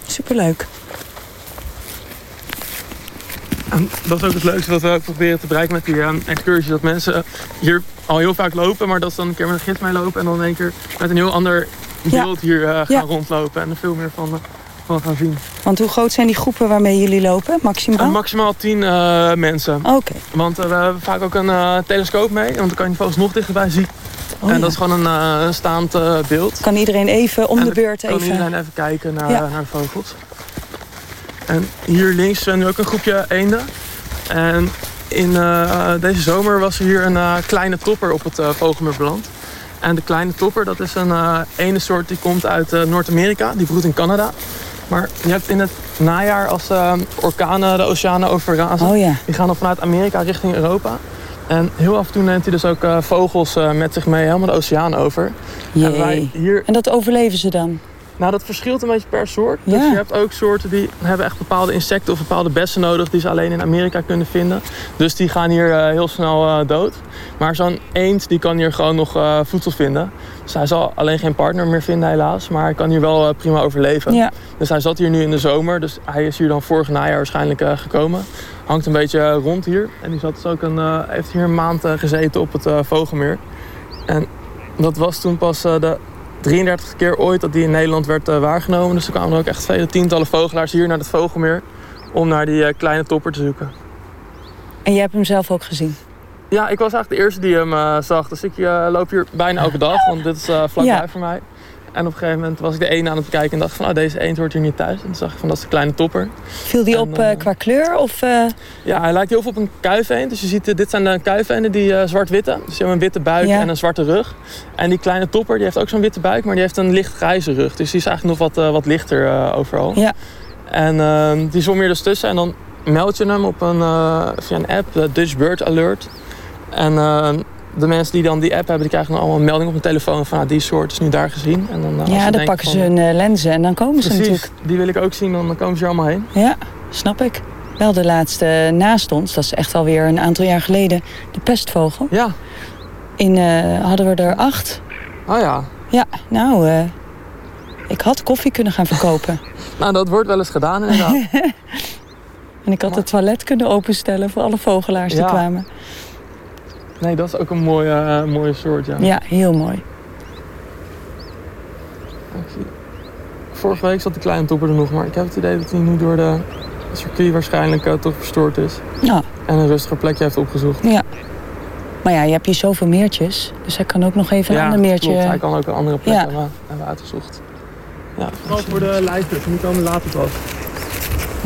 Superleuk. En dat is ook het leukste wat we ook proberen te bereiken met die eh, excursie. Dat mensen hier al heel vaak lopen, maar dat ze dan een keer met een gids mee lopen. En dan in één keer met een heel ander Ja. beeld hier eh, gaan Ja. rondlopen. En er veel meer van, eh, van gaan zien. Want hoe groot zijn die groepen waarmee jullie lopen? Maximaal? Maximaal 10 eh, mensen. Oké. Want eh, we hebben vaak ook een eh, telescoop mee. Want dan kan je vogels nog dichterbij zien. Oh, en ja. dat is gewoon een eh, staand eh, beeld. Kan iedereen even om En de beurt kan even... iedereen even kijken naar, Ja. naar de vogels. En hier links zijn nu ook een groepje eenden. En in eh, deze zomer was er hier een eh, kleine topper op het eh vogelmeer beland. En de kleine topper, dat is een ene soort die komt uit eh, Noord-Amerika. Die broedt in Canada. Maar je hebt in het najaar als eh, orkanen de oceanen overrazen. Oh ja. Die gaan dan vanuit Amerika richting Europa. En heel af en toe neemt hij dus ook eh, vogels eh, met zich mee helemaal de oceaan over. En wij Jee. hier En dat overleven ze dan? nou, dat verschilt een beetje per soort. Ja. Dus je hebt ook soorten die hebben echt bepaalde insecten of bepaalde bessen nodig die ze alleen in Amerika kunnen vinden. Dus die gaan hier eh, heel snel dood. Maar zo'n eend die kan hier gewoon nog voedsel vinden. Dus hij zal alleen geen partner meer vinden helaas, maar hij kan hier wel prima overleven. Ja. Dus hij zat hier nu in de zomer, dus hij is hier dan vorig najaar waarschijnlijk gekomen. Hangt een beetje eh, rond hier. En die zat dus ook een, eh, heeft hier een maand eh, gezeten op het eh, Vogelmeer. En dat was toen pas de 33 keer ooit dat die in Nederland werd waargenomen. Dus er kwamen er ook echt vele tientallen vogelaars hier naar het Vogelmeer om naar die kleine topper te zoeken. En jij hebt hem zelf ook gezien? Ja, ik was eigenlijk de eerste die hem zag. Dus ik loop hier bijna elke dag, want dit is vlakbij Ja. voor mij. En op een gegeven moment was ik de ene aan het bekijken en dacht van, oh, deze eend hoort hier niet thuis. En toen zag ik van, dat is de kleine topper. Viel die En op eh, eh, qua kleur? Of, eh, Ja, hij lijkt heel veel op een kuifeend. Dus je ziet, dit zijn de kuifeenden die zwart-witte. Dus die hebben een witte buik Ja. en een zwarte rug. En die kleine topper, die heeft ook zo'n witte buik, maar die heeft een licht grijze rug. Dus die is eigenlijk nog wat, wat lichter overal. Ja. En ehm, die zwom hier dus tussen en dan meld je hem op een, via een app, Dutch Bird Alert. En ehm, de mensen die dan die app hebben, die krijgen dan allemaal een melding op hun telefoon van ah, die soort is nu daar gezien. En dan, eh, Ja, dan pakken ze hun eh, lenzen en dan komen ze natuurlijk. die wil ik ook zien, dan komen ze er allemaal heen. Ja, snap ik. Wel de laatste naast ons, dat is echt alweer een aantal jaar geleden, de pestvogel. Ja. In, eh, hadden we er acht. Oh ja. Ja, nou, eh, ik had koffie kunnen gaan verkopen. Nou, dat wordt wel eens gedaan inderdaad. En ik had het toilet kunnen openstellen voor alle vogelaars die Ja. kwamen. Nee, dat is ook een mooie, eh, mooie soort, ja. Ja, heel mooi. Vorige week zat de kleine topper er nog, maar ik heb het idee dat hij nu door de het circuit waarschijnlijk eh, toch verstoord is. Ja. En een rustiger plekje heeft opgezocht. Ja. Maar ja, je hebt hier zoveel meertjes. Dus hij kan ook nog even een ander meertje... klopt. Hij kan ook een andere plek Ja. hebben, hebben uitgezocht. Ja, vooral voor de lijsters, die komen later pas.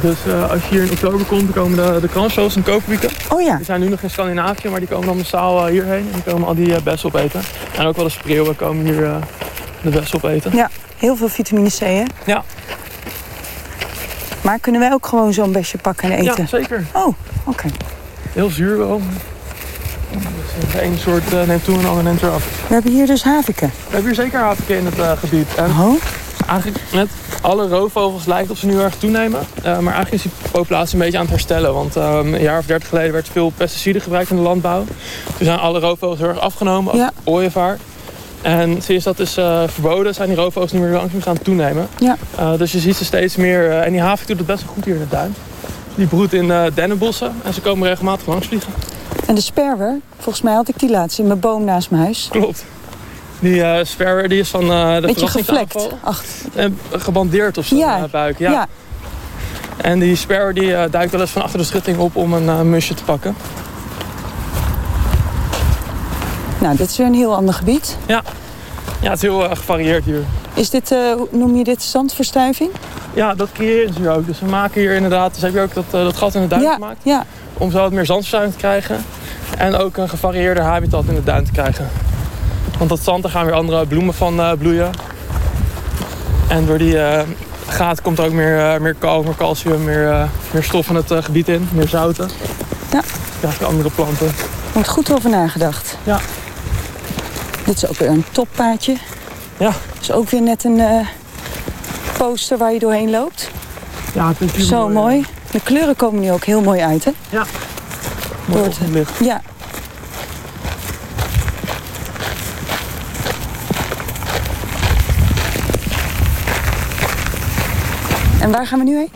Dus eh, als je hier in oktober komt, dan komen de, de kransvogels en koperwieken. Oh ja. Die zijn nu nog in Scandinavië, maar die komen dan massaal eh, hierheen. En die komen al die eh, bessen opeten. En ook wel de spreeuwen komen hier eh, de bessen opeten. Ja, heel veel vitamine C, hè? Ja. Maar kunnen wij ook gewoon zo'n besje pakken en eten? Ja, zeker. Oh, oké. Heel zuur wel. Dus de ene soort neemt toe en de ander neemt eraf. We hebben hier dus haviken. We hebben hier zeker haviken in het gebied. En Oh, eigenlijk met alle roofvogels lijkt of ze nu erg toenemen. Eh, maar eigenlijk is die populatie een beetje aan het herstellen. Want ehm, een jaar of dertig geleden werd veel pesticiden gebruikt in de landbouw. Toen zijn alle roofvogels heel erg afgenomen, ook Ja. ooievaar. En sinds dat is eh, verboden, zijn die roofvogels niet meer langzaam gaan toenemen. ja. Eh, dus je ziet ze steeds meer. en die havik doet het best wel goed hier in de tuin. Die broedt in dennenbossen en ze komen regelmatig langs vliegen. En de sperwer, volgens mij had ik die laatst in mijn boom naast mijn huis. Klopt. Die sparrow die is van eh de Beetje gevlekt. En gebandeerd op zijn Ja, buik. Ja. ja. En die sparrow die eh, duikt wel eens van achter de schutting op om een musje te pakken. Nou, dit is weer een heel ander gebied. Ja, ja het is heel gevarieerd hier. Is dit, noem je dit, zandverstuiving? Ja, dat creëren ze hier ook. Dus we maken hier inderdaad, dus heb je ook dat, dat gat in de duin ja, gemaakt. ja. Om zo wat meer zandverstuiving te krijgen. En ook een gevarieerder habitat in de duin te krijgen. Want dat zand, daar gaan weer andere bloemen van eh, bloeien. En door die eh gaten komt er ook meer, eh, meer kalk, meer calcium, meer, meer stof in het gebied in. Meer zouten. Ja. Je andere planten. Er wordt goed over nagedacht. Ja. Dit is ook weer een toppaadje. Ja. Dat is ook weer net een poster waar je doorheen loopt. Ja, het is Zo mooi. De kleuren komen nu ook heel mooi uit, hè? Ja. Mooi het- ochtendlicht. Ja. En waar gaan we nu heen?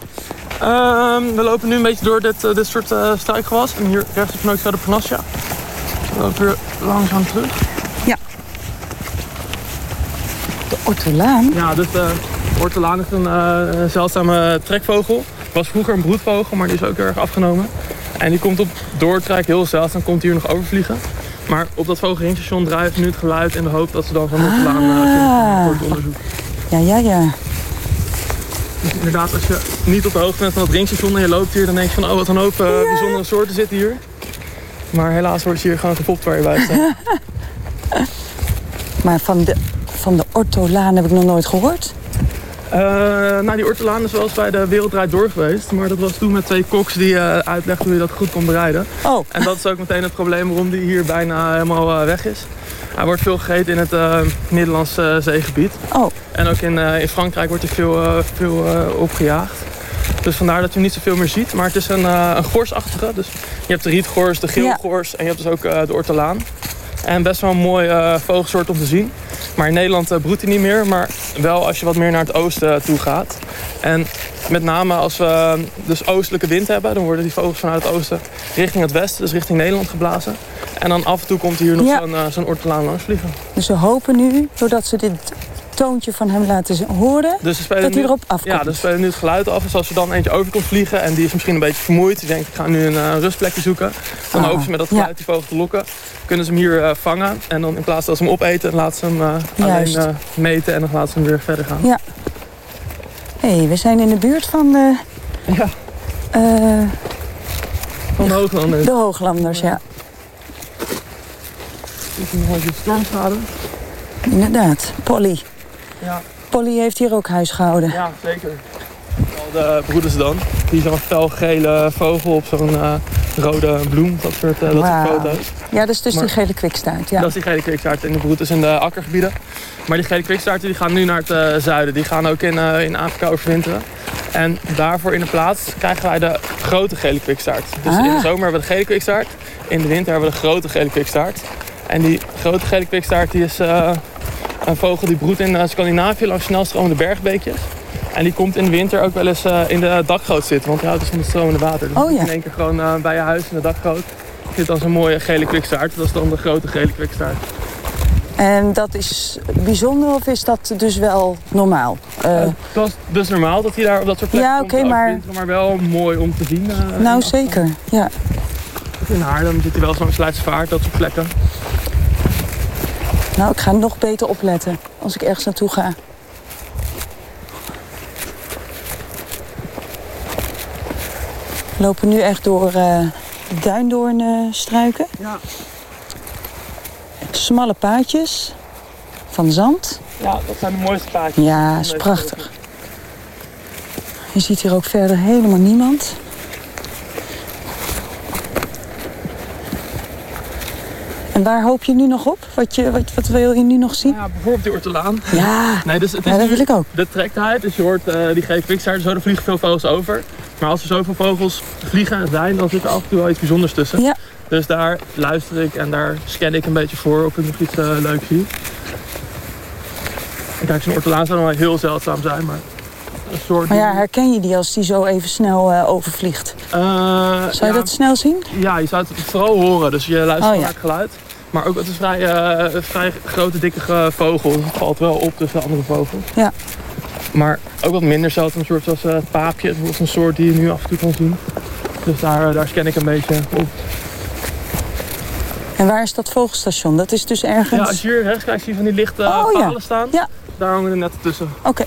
Ehm, we lopen nu een beetje door dit, eh, dit soort eh, struikgewas. En hier rechts je nooit verder Panassia. We lopen weer langzaam terug. De ortolaan. Ja, dus de hortelaan is een eh, zeldzame trekvogel. Was vroeger een broedvogel, maar die is ook heel erg afgenomen. En die komt op doortrek heel zeldzaam, komt hier nog overvliegen. Maar op dat vogelringstation draait nu het geluid in de hoop dat ze dan van de eh, vinden voor het onderzoek. Ja, ja, ja. Dus inderdaad, als je niet op de hoogte bent van het ringstation en je loopt hier, dan denk je van oh wat een hoop eh, bijzondere soorten zitten hier. Maar helaas wordt je hier gewoon gepopt waar je bij staat. Maar van de, van de ortolaan heb ik nog nooit gehoord. Eh, nou, die ortolaan is wel eens bij de Wereld Draait Door geweest. Maar dat was toen met twee koks die eh, uitlegden hoe je dat goed kon bereiden. Oh. En dat is ook meteen het probleem waarom die hier bijna helemaal weg is. Hij wordt veel gegeten in het Nederlandse zeegebied. Oh. En ook in, eh, in Frankrijk wordt hij veel, eh, veel eh, opgejaagd. Dus vandaar dat je hem niet zoveel meer ziet. Maar het is een, een gorsachtige. Dus je hebt de rietgors, de geelgors en je hebt dus ook de ortolaan. En best wel een mooi eh, vogelsoort om te zien. Maar in Nederland eh, broedt hij niet meer. Maar wel als je wat meer naar het oosten toe gaat. En met name als we dus oostelijke wind hebben... dan worden die vogels vanuit het oosten richting het westen, dus richting Nederland geblazen. En dan af en toe komt hier nog Ja. zo'n zo'n ortolaan langs vliegen. Dus we hopen nu, doordat ze dit toontje van hem laten horen, Dus dat hij nu- erop afkomt. Ja, dus we spelen nu het geluid af. Dus als er dan eentje over komt vliegen en die is misschien een beetje vermoeid. Die denkt, ik ga nu een eh, rustplekje zoeken. Dan Ah, hopen ze met dat ja. geluid die vogel te lokken. Kunnen ze hem hier eh, vangen. En dan in plaats dat ze hem opeten, laten ze hem eh, alleen meten. En dan laten ze hem weer verder gaan. Ja. Hé, hey, we zijn in de buurt van de, Ja. eh, Van de Hooglanders. de Hooglanders, ja. Is nog wel die stormschade. Inderdaad. Polly. Ja. Polly heeft hier ook huis gehouden. Ja, zeker. De broeders dan. Die zo'n felgele vogel op zo'n eh, rode bloem, dat soort, eh, dat soort foto's. Ja, dat is dus Maar- die gele kwikstaart. Ja. Dat is die gele kwikstaart en die broedt dus in de akkergebieden. Maar die gele kwikstaarten die gaan nu naar het eh, zuiden. Die gaan ook in, in Afrika overwinteren. En daarvoor in de plaats krijgen wij de grote gele kwikstaart. Dus in de Ah. zomer hebben we de gele kwikstaart. In de winter hebben we de grote gele kwikstaart. En die grote gele kwikstaart die is een vogel die broedt in eh, Scandinavië langs snelstromende bergbeekjes. En die komt in de winter ook wel eens eh, in de dakgoot zitten. Want die houdt dus van het stromende water. Dus Oh, ja. in één keer gewoon eh, bij je huis in de dakgoot zit dan zo'n mooie gele kwikstaart. Dat is dan de grote gele kwikstaart. En dat is bijzonder of is dat dus wel normaal? Eh, Het was dus normaal dat hij daar op dat soort plekken Ja, oké, maar- overwinteren, maar wel mooi om te zien. nou, zeker. Ja. In Haarlem zit hij wel zo'n Sluitsvaart, dat soort plekken. Nou, ik ga nog beter opletten als ik ergens naartoe ga. We lopen nu echt door eh duindoornstruiken. Ja. Smalle paadjes van zand. Ja, dat zijn de mooiste paadjes. Ja, is prachtig. Je ziet hier ook verder helemaal niemand. En waar hoop je nu nog op? Wat, je, wat, wat wil je nu nog zien? Ja, bijvoorbeeld die ortolaan. Ja, Nee, dus het is ja dat wil ik ook. De trektheid, dus je hoort eh, die gele kwikstaart, zo er vliegen veel vogels over. Maar als er zoveel vogels vliegen en zijn, dan zit er af en toe wel iets bijzonders tussen. Ja. Dus daar luister ik en daar scan ik een beetje voor of ik nog iets eh, leuks zie. Kijk, zo'n ortolaan zou wel heel zeldzaam zijn, maar een soort... Maar ja, herken je die als die zo even snel eh, overvliegt? Zou je ja, dat snel zien? Ja, je zou het vooral horen. Dus je luistert Oh, ja. naar het geluid. Maar ook het is een vrij, eh, vrij grote, dikke eh, vogel. Het valt wel op tussen andere vogels. Ja. Maar ook wat minder zeldzaam, een soort zoals eh, het paapje. Dat is een soort die je nu af en toe kan zien. Dus daar, daar scan ik een beetje op. En waar is dat vogelstation? Dat is dus ergens... Ja, als je hier rechts kijkt, zie je van die lichte eh, Oh, ja. palen staan. Ja. Daar hangen er net tussen. Oké.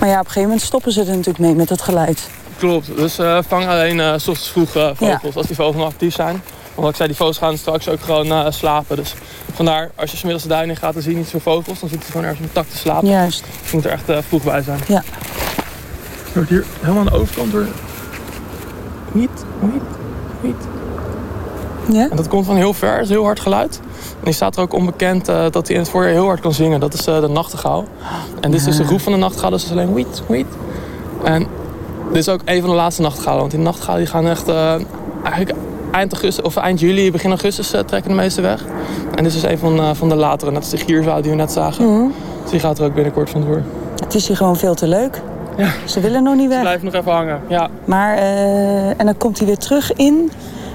Maar ja, op een gegeven moment stoppen ze er natuurlijk mee met dat geluid. Klopt, dus eh vang alleen eh, s ochtends vroeg eh, vogels als die vogels nog actief zijn. Want ik zei, die vogels gaan straks ook gewoon eh, slapen. Dus vandaar, als je 's middags de duin in gaat, dan zie je niet zoveel vogels. Dan zitten ze gewoon ergens op een tak te slapen. Juist. Je moet er echt eh, vroeg bij zijn. Ja. Hier helemaal aan de overkant door... Niet, niet, niet. Ja? En dat komt van heel ver, het is heel hard geluid. En die staat er ook onbekend eh, dat hij in het voorjaar heel hard kan zingen. Dat is eh, de nachtegaal. En dit is dus de roep van de nachtegaal, dus is alleen wiet, wiet. En dit is ook een van de laatste nachtegalen. Want die nachtegalen die gaan echt eh, eigenlijk eind augustus of eind juli, begin augustus trekken de meeste weg. En dit is dus een van, van de latere, net als de gierzouw die we net zagen. Dus die gaat er ook binnenkort vandoor. Het is hier gewoon veel te leuk. Ja. Ze willen nog niet weg. Blijf nog even hangen. Ja. Maar, en dan komt hij weer terug in...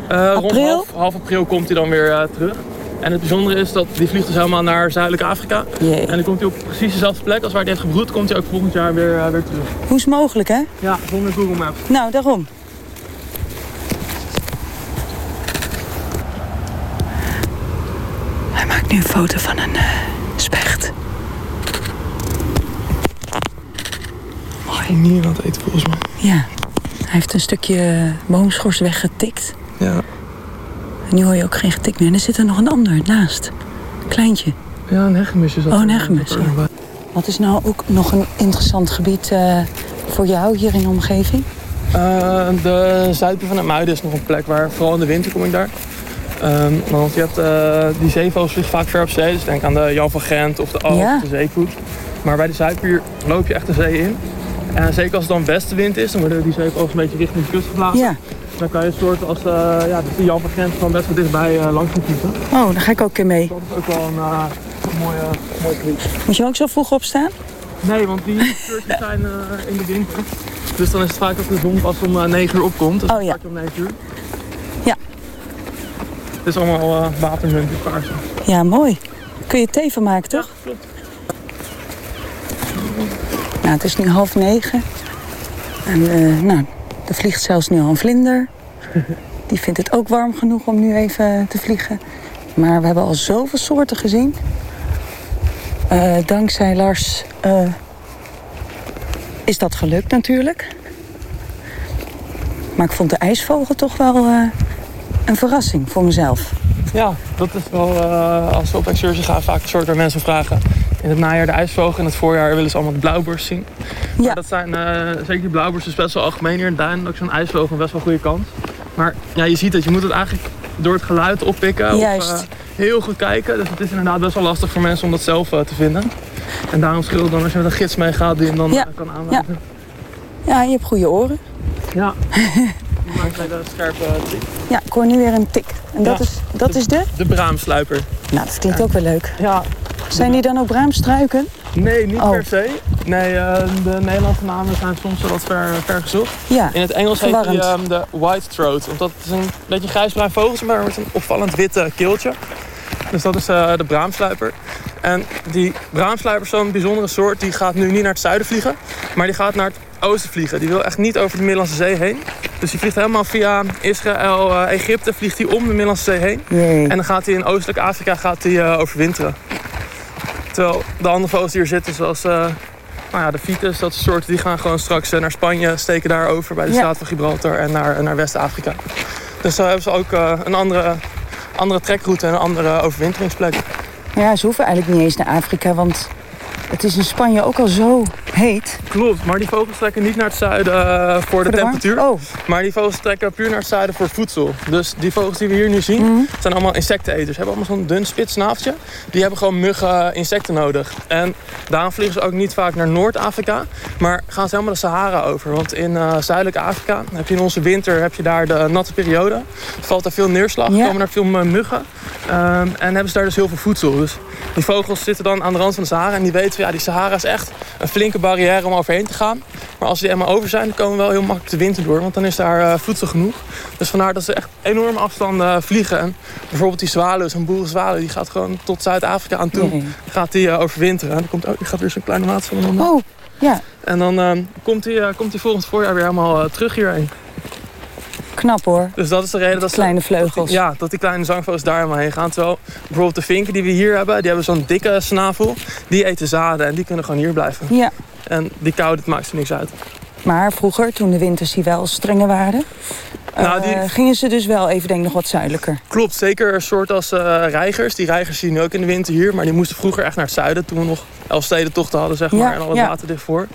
Eh, rond half, half april komt hij dan weer eh, terug. En het bijzondere is dat die vliegt dus helemaal naar Zuidelijk Afrika. Jee. En dan komt hij op precies dezelfde plek als waar hij heeft gebroed, komt hij ook volgend jaar weer, eh, weer terug. Hoe is het mogelijk, hè? Ja, zonder Google Maps. Nou, daarom. Hij maakt nu een foto van een eh, specht. Mooi. Het eten volgens mij. Ja. Hij heeft een stukje boomschors weggetikt. Ja. En nu hoor je ook geen getik meer. En er zit er nog een ander naast. Kleintje. Ja, een hegemus is dat. Oh, een hegemus, ja. Wat is nou ook nog een interessant gebied eh, voor jou hier in de omgeving? Eh, de zuidpunt van het Muiden is nog een plek waar, vooral in de winter kom ik daar. Ehm, want je hebt, eh, die zeevogels vliegen vaak ver op zee. Dus denk aan de Jan van Gent of de Alp Ja. of de zeekoet. Maar bij de Zuidpier loop je echt de zee in. En zeker als het dan westenwind is, dan worden die zeevogels een beetje richting de kust geblazen. Ja. Dan kan je een soort als, eh, ja, die Jan van Gent gewoon best wel dichtbij eh, langs gaan vliegen. Oh, daar ga ik ook een keer mee. Dat is ook wel een eh, mooie, mooie. Moet je ook zo vroeg opstaan? Nee, want die excursies zijn in de winter. Dus dan is het vaak dat de zon pas om eh, 9 uur opkomt. Dus Oh, ja. om 9 uur. Ja. Het is allemaal uh, watermuntjes, kaarsen. Ja, mooi. Kun je thee van maken, toch? klopt. Nou, het is nu half negen. En nou, er vliegt zelfs nu al een vlinder. Die vindt het ook warm genoeg om nu even te vliegen. Maar we hebben al zoveel soorten gezien. Eh, dankzij Lars eh, is dat gelukt natuurlijk. Maar ik vond de ijsvogel toch wel eh, een verrassing voor mezelf. Ja, dat is wel, als we op excursie gaan, vaak een soort waar mensen vragen... in het najaar de ijsvogel. In het voorjaar willen ze allemaal de blauwborst zien. Ja. Maar dat zijn, eh, zeker die blauwborst is best wel algemeen hier in Duin. Ook zo'n ijsvogel een best wel goede kans. Maar ja, je ziet het, je moet het eigenlijk door het geluid oppikken. Juist. Of, eh, heel goed kijken. Dus het is inderdaad best wel lastig voor mensen om dat zelf eh, te vinden. En daarom scheelt het dan als je met een gids meegaat die hem dan Ja. kan aanwijzen. Ja, je hebt goede oren. Ja. Maakt een scherpe tik. Ja, ik hoor nu weer een tik. En dat, Ja. is, dat is de? De braamsluiper. Nou, dat klinkt ook wel leuk. Ja. Zijn die dan ook braamstruiken? Nee, niet Oh. per se. Nee, eh, de Nederlandse namen zijn soms wel wat ver, ver gezocht. Ja, In het Engels heet die verwarrend. ehm, de white throat. Want dat is een beetje grijsbruin vogeltje, maar met een opvallend witte keeltje. Dus dat is eh, de braamsluiper. En die braamsluiper is zo'n bijzondere soort. Die gaat nu niet naar het zuiden vliegen, maar die gaat naar het oosten vliegen. Die wil echt niet over de Middellandse Zee heen. Dus die vliegt helemaal via Israël, eh, Egypte, vliegt hij om de Middellandse Zee heen. Jee. En dan gaat hij in oostelijk Afrika gaat hij, eh, overwinteren. Terwijl de andere vogels die hier zitten, zoals eh, nou ja, de Vitus, dat soort die gaan gewoon straks eh, naar Spanje, steken daar over bij de Ja. staat van Gibraltar en naar, naar West-Afrika. Dus zo hebben ze ook eh, een andere, andere trekroute en een andere overwinteringsplek. Ja, ze hoeven eigenlijk niet eens naar Afrika, want het is in Spanje ook al zo heet. Klopt, maar die vogels trekken niet naar het zuiden eh, voor, de, temperatuur. Oh. Maar die vogels trekken puur naar het zuiden voor voedsel. Dus die vogels die we hier nu zien, Mhm. zijn allemaal insecteneters. Ze hebben allemaal zo'n dun spits snaveltje. Die hebben gewoon muggen, insecten nodig. En daarom vliegen ze ook niet vaak naar Noord-Afrika. Maar gaan ze helemaal de Sahara over. Want in eh, zuidelijk Afrika heb je in onze winter heb je daar de natte periode. Valt daar veel neerslag, Ja. komen daar veel eh, muggen. Ehm, en hebben ze daar dus heel veel voedsel. Dus die vogels zitten dan aan de rand van de Sahara. En die weten, ja, die Sahara is echt een flinke barrière om overheen te gaan. Maar als die eenmaal over zijn, dan komen we wel heel makkelijk de winter door. Want dan is daar eh, voedsel genoeg. Dus vandaar dat ze echt enorme afstanden vliegen. En bijvoorbeeld die zwaluw, zo'n boerenzwaluw, die gaat gewoon tot Zuid-Afrika aan toe. Nee. Gaat die overwinteren. En dan komt, oh, die gaat weer zo'n kleine maat van. Oh, ja, En dan eh, komt die, eh, komt die volgend voorjaar weer helemaal eh, terug hierheen. knap hoor. Dus dat is de reden dat ze... Kleine vleugels. Ja, dat die kleine zangvogels daar helemaal heen gaan. Terwijl bijvoorbeeld de vinken die we hier hebben, die hebben zo'n dikke snavel. Die eten zaden en die kunnen gewoon hier blijven. Ja, En die kou, dat maakt ze niks uit. Maar vroeger, toen de winters hier wel strenger waren... Nou, eh, die- gingen ze dus wel even denk ik nog wat zuidelijker. Klopt, zeker een soort als eh, reigers. Die reigers zien we ook in de winter hier. Maar die moesten vroeger echt naar het zuiden. Toen we nog Elfstedentochten hadden, zeg maar. Ja, en al het ja. water dicht voor.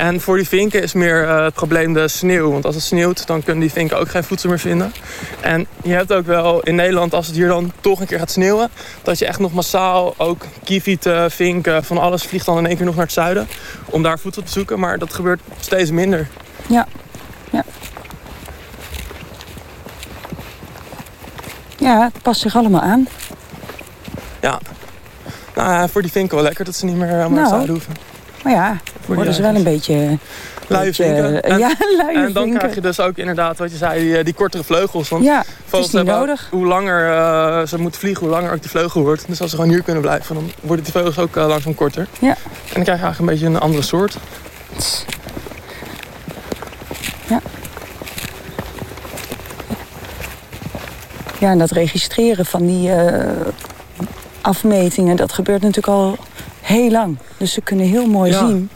En voor die vinken is meer eh, het probleem de sneeuw. Want als het sneeuwt, dan kunnen die vinken ook geen voedsel meer vinden. En je hebt ook wel in Nederland, als het hier dan toch een keer gaat sneeuwen... dat je echt nog massaal ook kievieten, vinken, van alles vliegt dan in één keer nog naar het zuiden. Om daar voedsel te zoeken. Maar dat gebeurt steeds minder. Ja, ja. Ja, het past zich allemaal aan. Ja. Nou ja, voor die vinken wel lekker dat ze niet meer helemaal naar Nou, het zuiden hoeven. Maar ja, worden ze wel een beetje... Luie beetje, vinken. eh, En- ja, luie En dan vinken. krijg je dus ook inderdaad, wat je zei, die, eh, die kortere vleugels. Want Ja, vogels is hebben- nodig. Hoe langer eh, ze moeten vliegen, hoe langer ook die vleugel wordt. Dus als ze gewoon hier kunnen blijven, dan worden die vleugels ook eh, langzaam korter. Ja. En dan krijg je eigenlijk een beetje een andere soort. Ja. Ja, en dat registreren van die eh, afmetingen, dat gebeurt natuurlijk al heel lang. Dus ze kunnen heel mooi Ja. zien.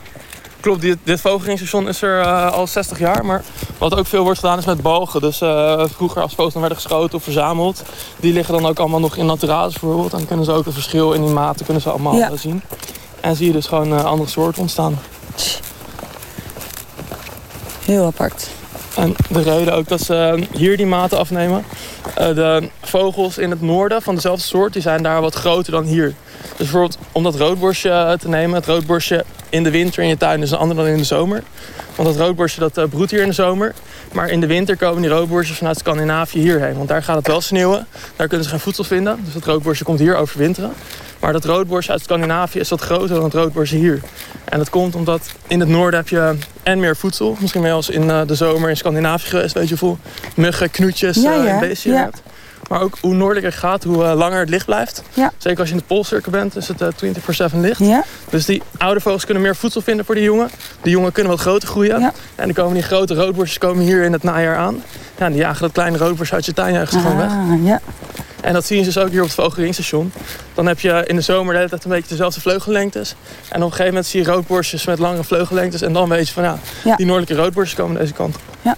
Klopt, dit, dit vogelringsstation is er eh, al 60 jaar. Maar wat ook veel wordt gedaan is met bogen. Dus eh, vroeger als vogels werden geschoten of verzameld. Die liggen dan ook allemaal nog in naturalis bijvoorbeeld. Dan kunnen ze ook het verschil in die maten kunnen ze allemaal Ja. eh, zien. En zie je dus gewoon andere soorten ontstaan. Heel apart. En de reden ook dat ze hier die maten afnemen. de vogels in het noorden van dezelfde soort, die zijn daar wat groter dan hier. Dus bijvoorbeeld om dat roodborstje te nemen. Het roodborstje in de winter in je tuin is een ander dan in de zomer. Want dat roodborstje dat eh, broedt hier in de zomer. Maar in de winter komen die roodborstjes vanuit Scandinavië hierheen. Want daar gaat het wel sneeuwen. Daar kunnen ze geen voedsel vinden. Dus dat roodborstje komt hier overwinteren. Maar dat roodborstje uit Scandinavië is wat groter dan het roodborstje hier. En dat komt omdat in het noorden heb je en meer voedsel. Misschien wel eens in eh, de zomer in Scandinavië geweest. Weet je hoeveel muggen, knoetjes Ja, eh, ja, en beestjes je ja. hebt. Maar ook hoe noordelijker het gaat, hoe eh, langer het licht blijft. Ja. Zeker als je in de Poolcirkel bent, is het eh 24-7 licht. Ja, Dus die oude vogels kunnen meer voedsel vinden voor die jongen. De jongen kunnen wat groter groeien. Ja. En dan komen die grote roodborstjes komen hier in het najaar aan. Ja, en die jagen dat kleine roodborstje uit je tuin ze gewoon weg. ah, ja. En dat zien ze dus ook hier op het Vogelringstation. Dan heb je in de zomer de hele tijd een beetje dezelfde vleugellengtes. En op een gegeven moment zie je roodborstjes met lange vleugellengtes. En dan weet je van ja, Ja. die noordelijke roodborstjes komen deze kant. op.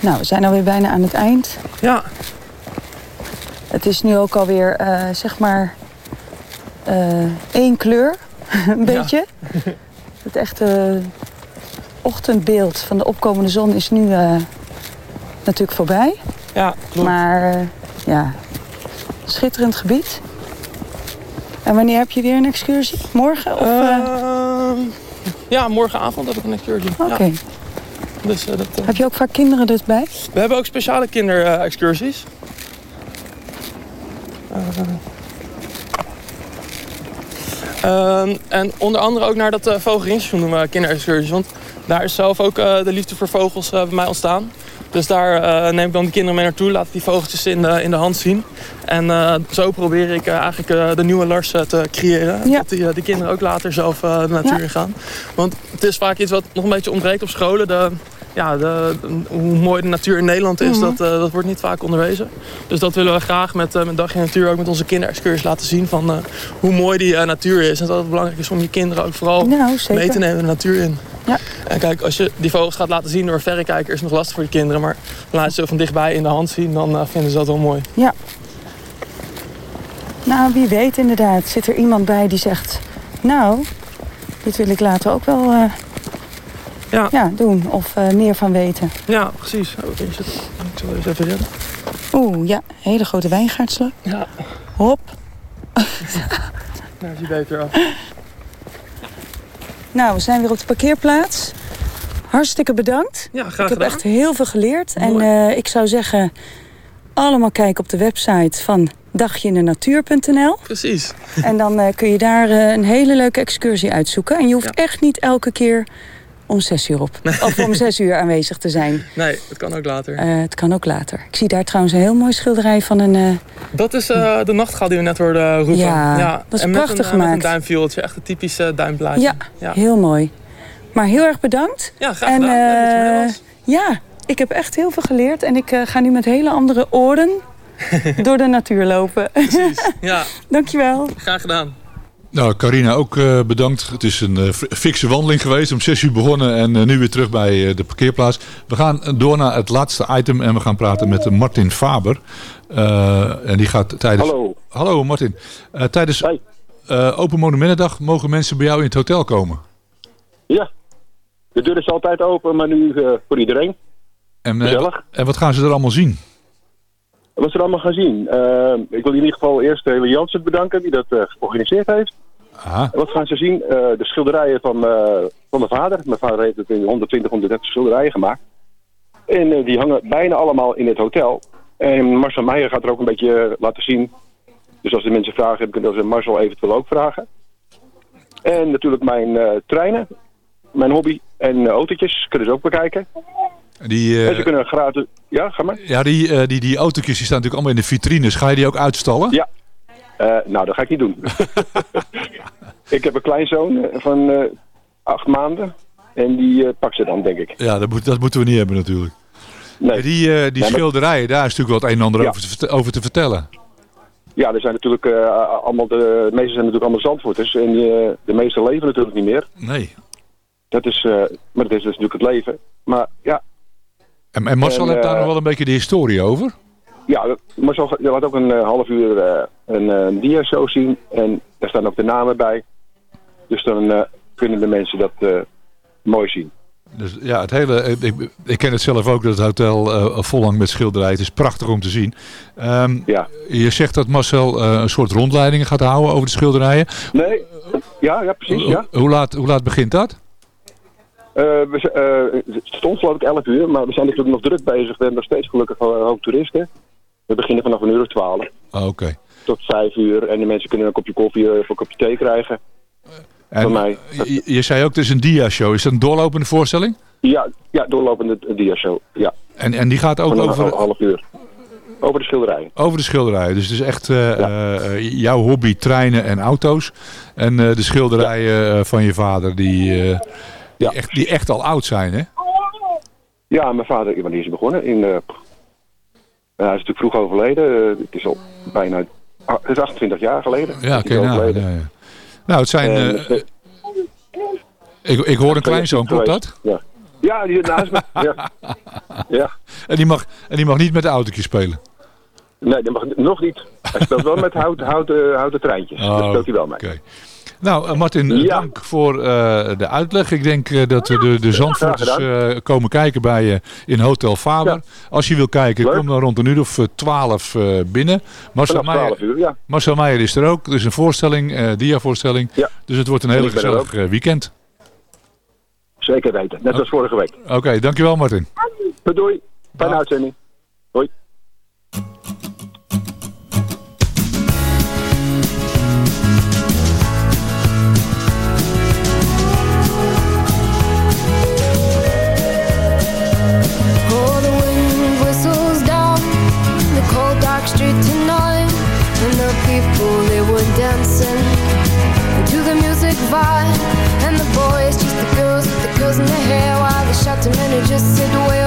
Nou, we zijn alweer bijna aan het eind. Ja, Het is nu ook alweer, eh zeg maar, eh, één kleur, een beetje. Het echte ochtendbeeld van de opkomende zon is nu eh, natuurlijk voorbij. Ja, klopt. Maar ja, schitterend gebied. En wanneer heb je weer een excursie? Morgen? Of, eh? Ehm, ja, morgenavond heb ik een excursie. Oké. Ja. Dus, eh, dat, eh, Heb je ook vaak kinderen dus bij? We hebben ook speciale kinderexcursies. Ehm, en onder andere ook naar dat uh, Vogelringstation doen we kinderexcursies. Want daar is zelf ook eh, de liefde voor vogels eh, bij mij ontstaan. Dus daar eh, neem ik dan de kinderen mee naartoe, laat die vogeltjes in de, in de hand zien. En eh, zo probeer ik eh, eigenlijk eh, de nieuwe Lars eh, te creëren. Ja. Dat die, eh, die kinderen ook later zelf eh, de natuur Ja. gaan. Want het is vaak iets wat nog een beetje ontbreekt op scholen. De, ja, de, de- hoe mooi de natuur in Nederland is, Mhm. dat, eh, dat wordt niet vaak onderwezen. Dus dat willen we graag met, eh met Dagje Natuur ook met onze kinderexcursies laten zien van eh, hoe mooi die natuur is. En dat het belangrijk is om je kinderen ook vooral Nou, mee te nemen de natuur in. Ja. En kijk, als je die vogels gaat laten zien door verrekijker is het nog lastig voor je kinderen. Maar laat ze van dichtbij in de hand zien, dan vinden ze dat wel mooi. Ja. Nou, wie weet inderdaad. Zit er iemand bij die zegt... Nou, dit wil ik later ook wel Ja. doen. Of eh, meer van weten. Ja, precies. Oh, Ik zal eens even redden. Oeh, ja. Hele grote wijngaardslag. Ja, Hop. daar is hij beter af. Nou, we zijn weer op de parkeerplaats. Hartstikke bedankt. Ja, graag ik heb echt heel veel geleerd. En eh, ik zou zeggen... Allemaal kijken op de website van dagjeindernatuur.nl. Precies. En dan eh, kun je daar een hele leuke excursie uitzoeken. En je hoeft echt niet elke keer om zes uur op. Of om zes uur aanwezig te zijn. Nee, het kan ook later. Eh, het kan ook later. Ik zie daar trouwens een heel mooi schilderij van een... eh, Dat is eh, de nachtgaal die we net hoorden roepen. Ja, dat is en met prachtig een, eh, Met gemaakt. een duimviooltje, echt een typisch eh, duimblaadje. ja, ja. heel mooi. Maar heel erg bedankt. Ja, graag En, gedaan. Eh, was. ja, ik heb echt heel veel geleerd. En ik ga nu met hele andere oren door de natuur lopen. Precies. Ja, Dankjewel. graag gedaan. Nou, Carina ook eh, bedankt. Het is een f- fikse wandeling geweest. Om 6 uur begonnen en eh, nu weer terug bij de parkeerplaats. We gaan door naar het laatste item en we gaan praten met Martin Faber. En die gaat tijdens... Hallo. Hallo Martin. Tijdens Open Monumentendag mogen mensen bij jou in het hotel komen. Ja, de deur is altijd open, maar nu voor iedereen. En, en wat gaan ze er allemaal zien? Wat ze allemaal gaan zien. Eh, ik wil in ieder geval eerst de hele Jansen bedanken die dat eh, georganiseerd heeft. Aha. Wat gaan ze zien? Eh, de schilderijen van, van mijn vader. Mijn vader heeft het in 120, 130 schilderijen gemaakt. En die hangen bijna allemaal in het hotel. En Marcel Meijer gaat er ook een beetje laten zien. Dus als de mensen vragen hebben, kunnen ze Marcel eventueel ook vragen. En natuurlijk mijn treinen, mijn hobby en autootjes kunnen ze ook bekijken. Die, eh, en ze kunnen gratis... Ja, ga maar. ja, die, eh, die, die autootjes die staan natuurlijk allemaal in de vitrines. Ga je die ook uitstallen? Ja. Eh, nou, dat ga ik niet doen. ik heb een kleinzoon eh, van eh, acht maanden. En die eh, pakt ze dan, denk ik. Ja, dat, moet, dat moeten we niet hebben natuurlijk. Nee. Die, eh, die schilderijen, daar is natuurlijk wel het een en ander Ja. over, te, verte- over te vertellen. Ja, er zijn natuurlijk eh, allemaal de, de meeste zijn natuurlijk allemaal zandvoorters. En eh, de meeste leven natuurlijk niet meer. Nee. Dat is, eh, maar dat is dus natuurlijk het leven. Maar ja, En, en Marcel En, heeft daar eh, nog wel een beetje de historie over. ja Marcel je laat ook een eh, half uur eh, een dia-show zien. En daar staan ook de namen bij. Dus dan kunnen de mensen dat mooi zien. Dus ja, het hele, ik, ken het zelf ook dat het hotel vol hangt met schilderijen. Het is prachtig om te zien. Ehm, Ja. Je zegt dat Marcel een soort rondleidingen gaat houden over de schilderijen. Nee, ja, ja precies. Ja. Hoe, hoe laat, hoe laat begint dat? Eh, we, eh, het stond geloof ik 11 uur, maar we zijn natuurlijk nog druk bezig. We hebben nog steeds gelukkig een hoop toeristen. We beginnen vanaf een uur of 12 Ah, Oké. tot 5 uur. En de mensen kunnen een kopje koffie of een kopje thee krijgen. En Van mij. Je, je zei ook, het is een dia-show. Is dat een doorlopende voorstelling? Ja, ja doorlopende dia-show. Ja, En, en die gaat ook een over, hal- half uur. Over de schilderij. over de schilderijen. Dus het is echt eh, eh, eh, jouw hobby, treinen en auto's. En eh, de schilderijen eh, van je vader, die, eh, die, echt, die echt al oud zijn, hè? Ja, mijn vader, wanneer is begonnen? In, eh, hij is natuurlijk vroeg overleden. Eh, het is al bijna ah, het is 28 jaar geleden. Ja, oké. nou, ja, ja. nou, het zijn... En, eh, ik, ik hoor een kleinzoon, klopt dat? Ja, ja die zit naast me. Ja. ja. En die, mag, en die mag niet met de autootje spelen. Nee, dat mag nog niet. Hij speelt wel met houten, houten, houten treintjes. Oh, Daar speelt hij wel mee. Oké. Nou, eh, Martin, eh, Ja. dank voor eh, de uitleg. Ik denk dat de, de Zandvoorters komen kijken bij je in Hotel Faber. Ja. Als je wil kijken, Leuk. kom dan rond een uur of 12 eh, binnen. Marcel Vanaf 12 Meijer, uur, ja. Marcel Meijer is er ook. Er is een voorstelling, diavoorstelling. Dus het wordt een En hele gezellig weekend. Zeker weten. Net als vorige week. Oké, dankjewel Martin. Doei. Fijne uitzending. Hoi. Dancing to the music vibe, and the boys chase the girls with the girls in their hair, while the shouting men just sit way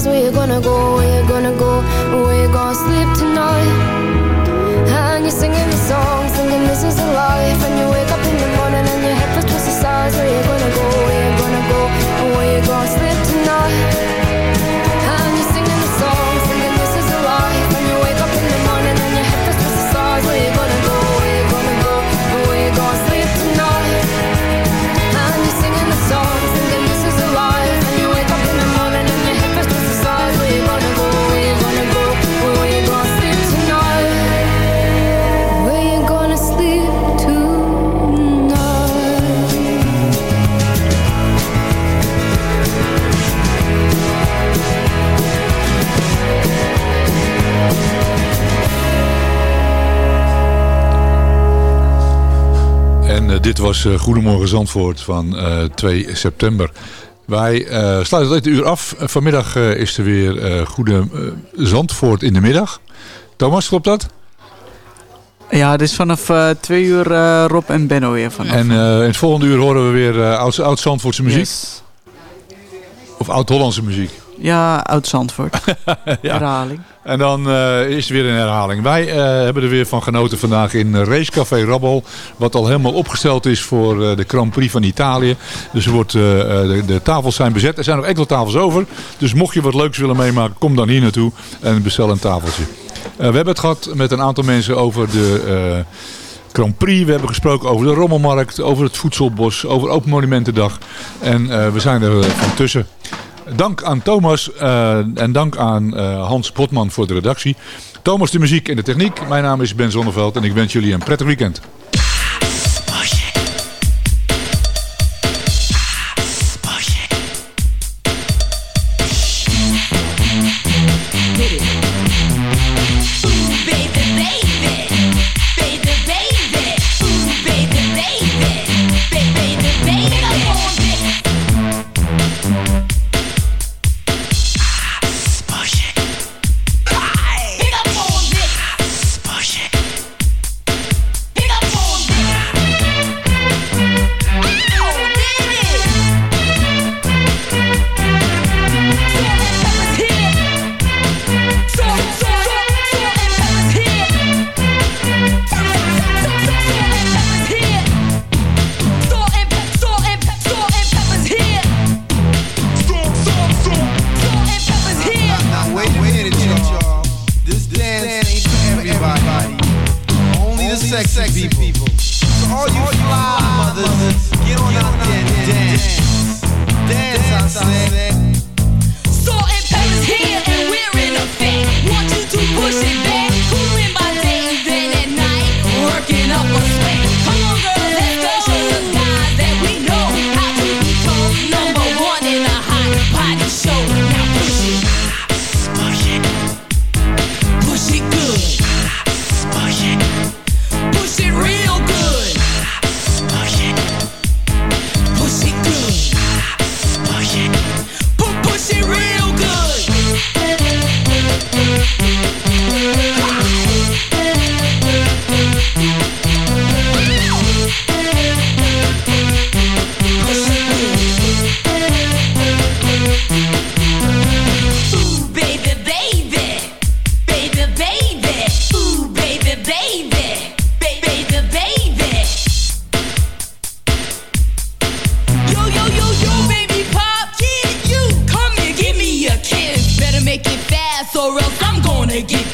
stars, we're gonna go, we're gonna go. Eh, eh, Goedemorgen Zandvoort van eh, 2 september. Wij eh, sluiten dit uur af. Eh, vanmiddag eh, is er weer eh, Goede eh, Zandvoort in de middag. Thomas, klopt dat? Ja, het is vanaf eh, twee uur eh, Rob en Benno weer vanaf. En eh, in het volgende uur horen we weer eh, oud, oud Zandvoortse muziek. Yes. Of oud-Hollandse muziek. Ja, oud Zandvoort. Herhaling. En dan eh, is er weer een herhaling. Wij eh, hebben er weer van genoten vandaag in Racecafé Rabbel. Wat al helemaal opgesteld is voor eh, de Grand Prix van Italië. Dus er wordt, de, de tafels zijn bezet. Er zijn nog enkele tafels over. Dus mocht je wat leuks willen meemaken, kom dan hier naartoe en bestel een tafeltje. We hebben het gehad met een aantal mensen over de... Grand Prix. We hebben gesproken over de Rommelmarkt, over het Voedselbos, over Open Monumentendag. En we zijn er van tussen. Dank aan Thomas eh, en dank aan eh, Hans Botman voor de redactie. Thomas de muziek en de techniek. Mijn naam is Ben Zonneveld en ik wens jullie een prettig weekend. make it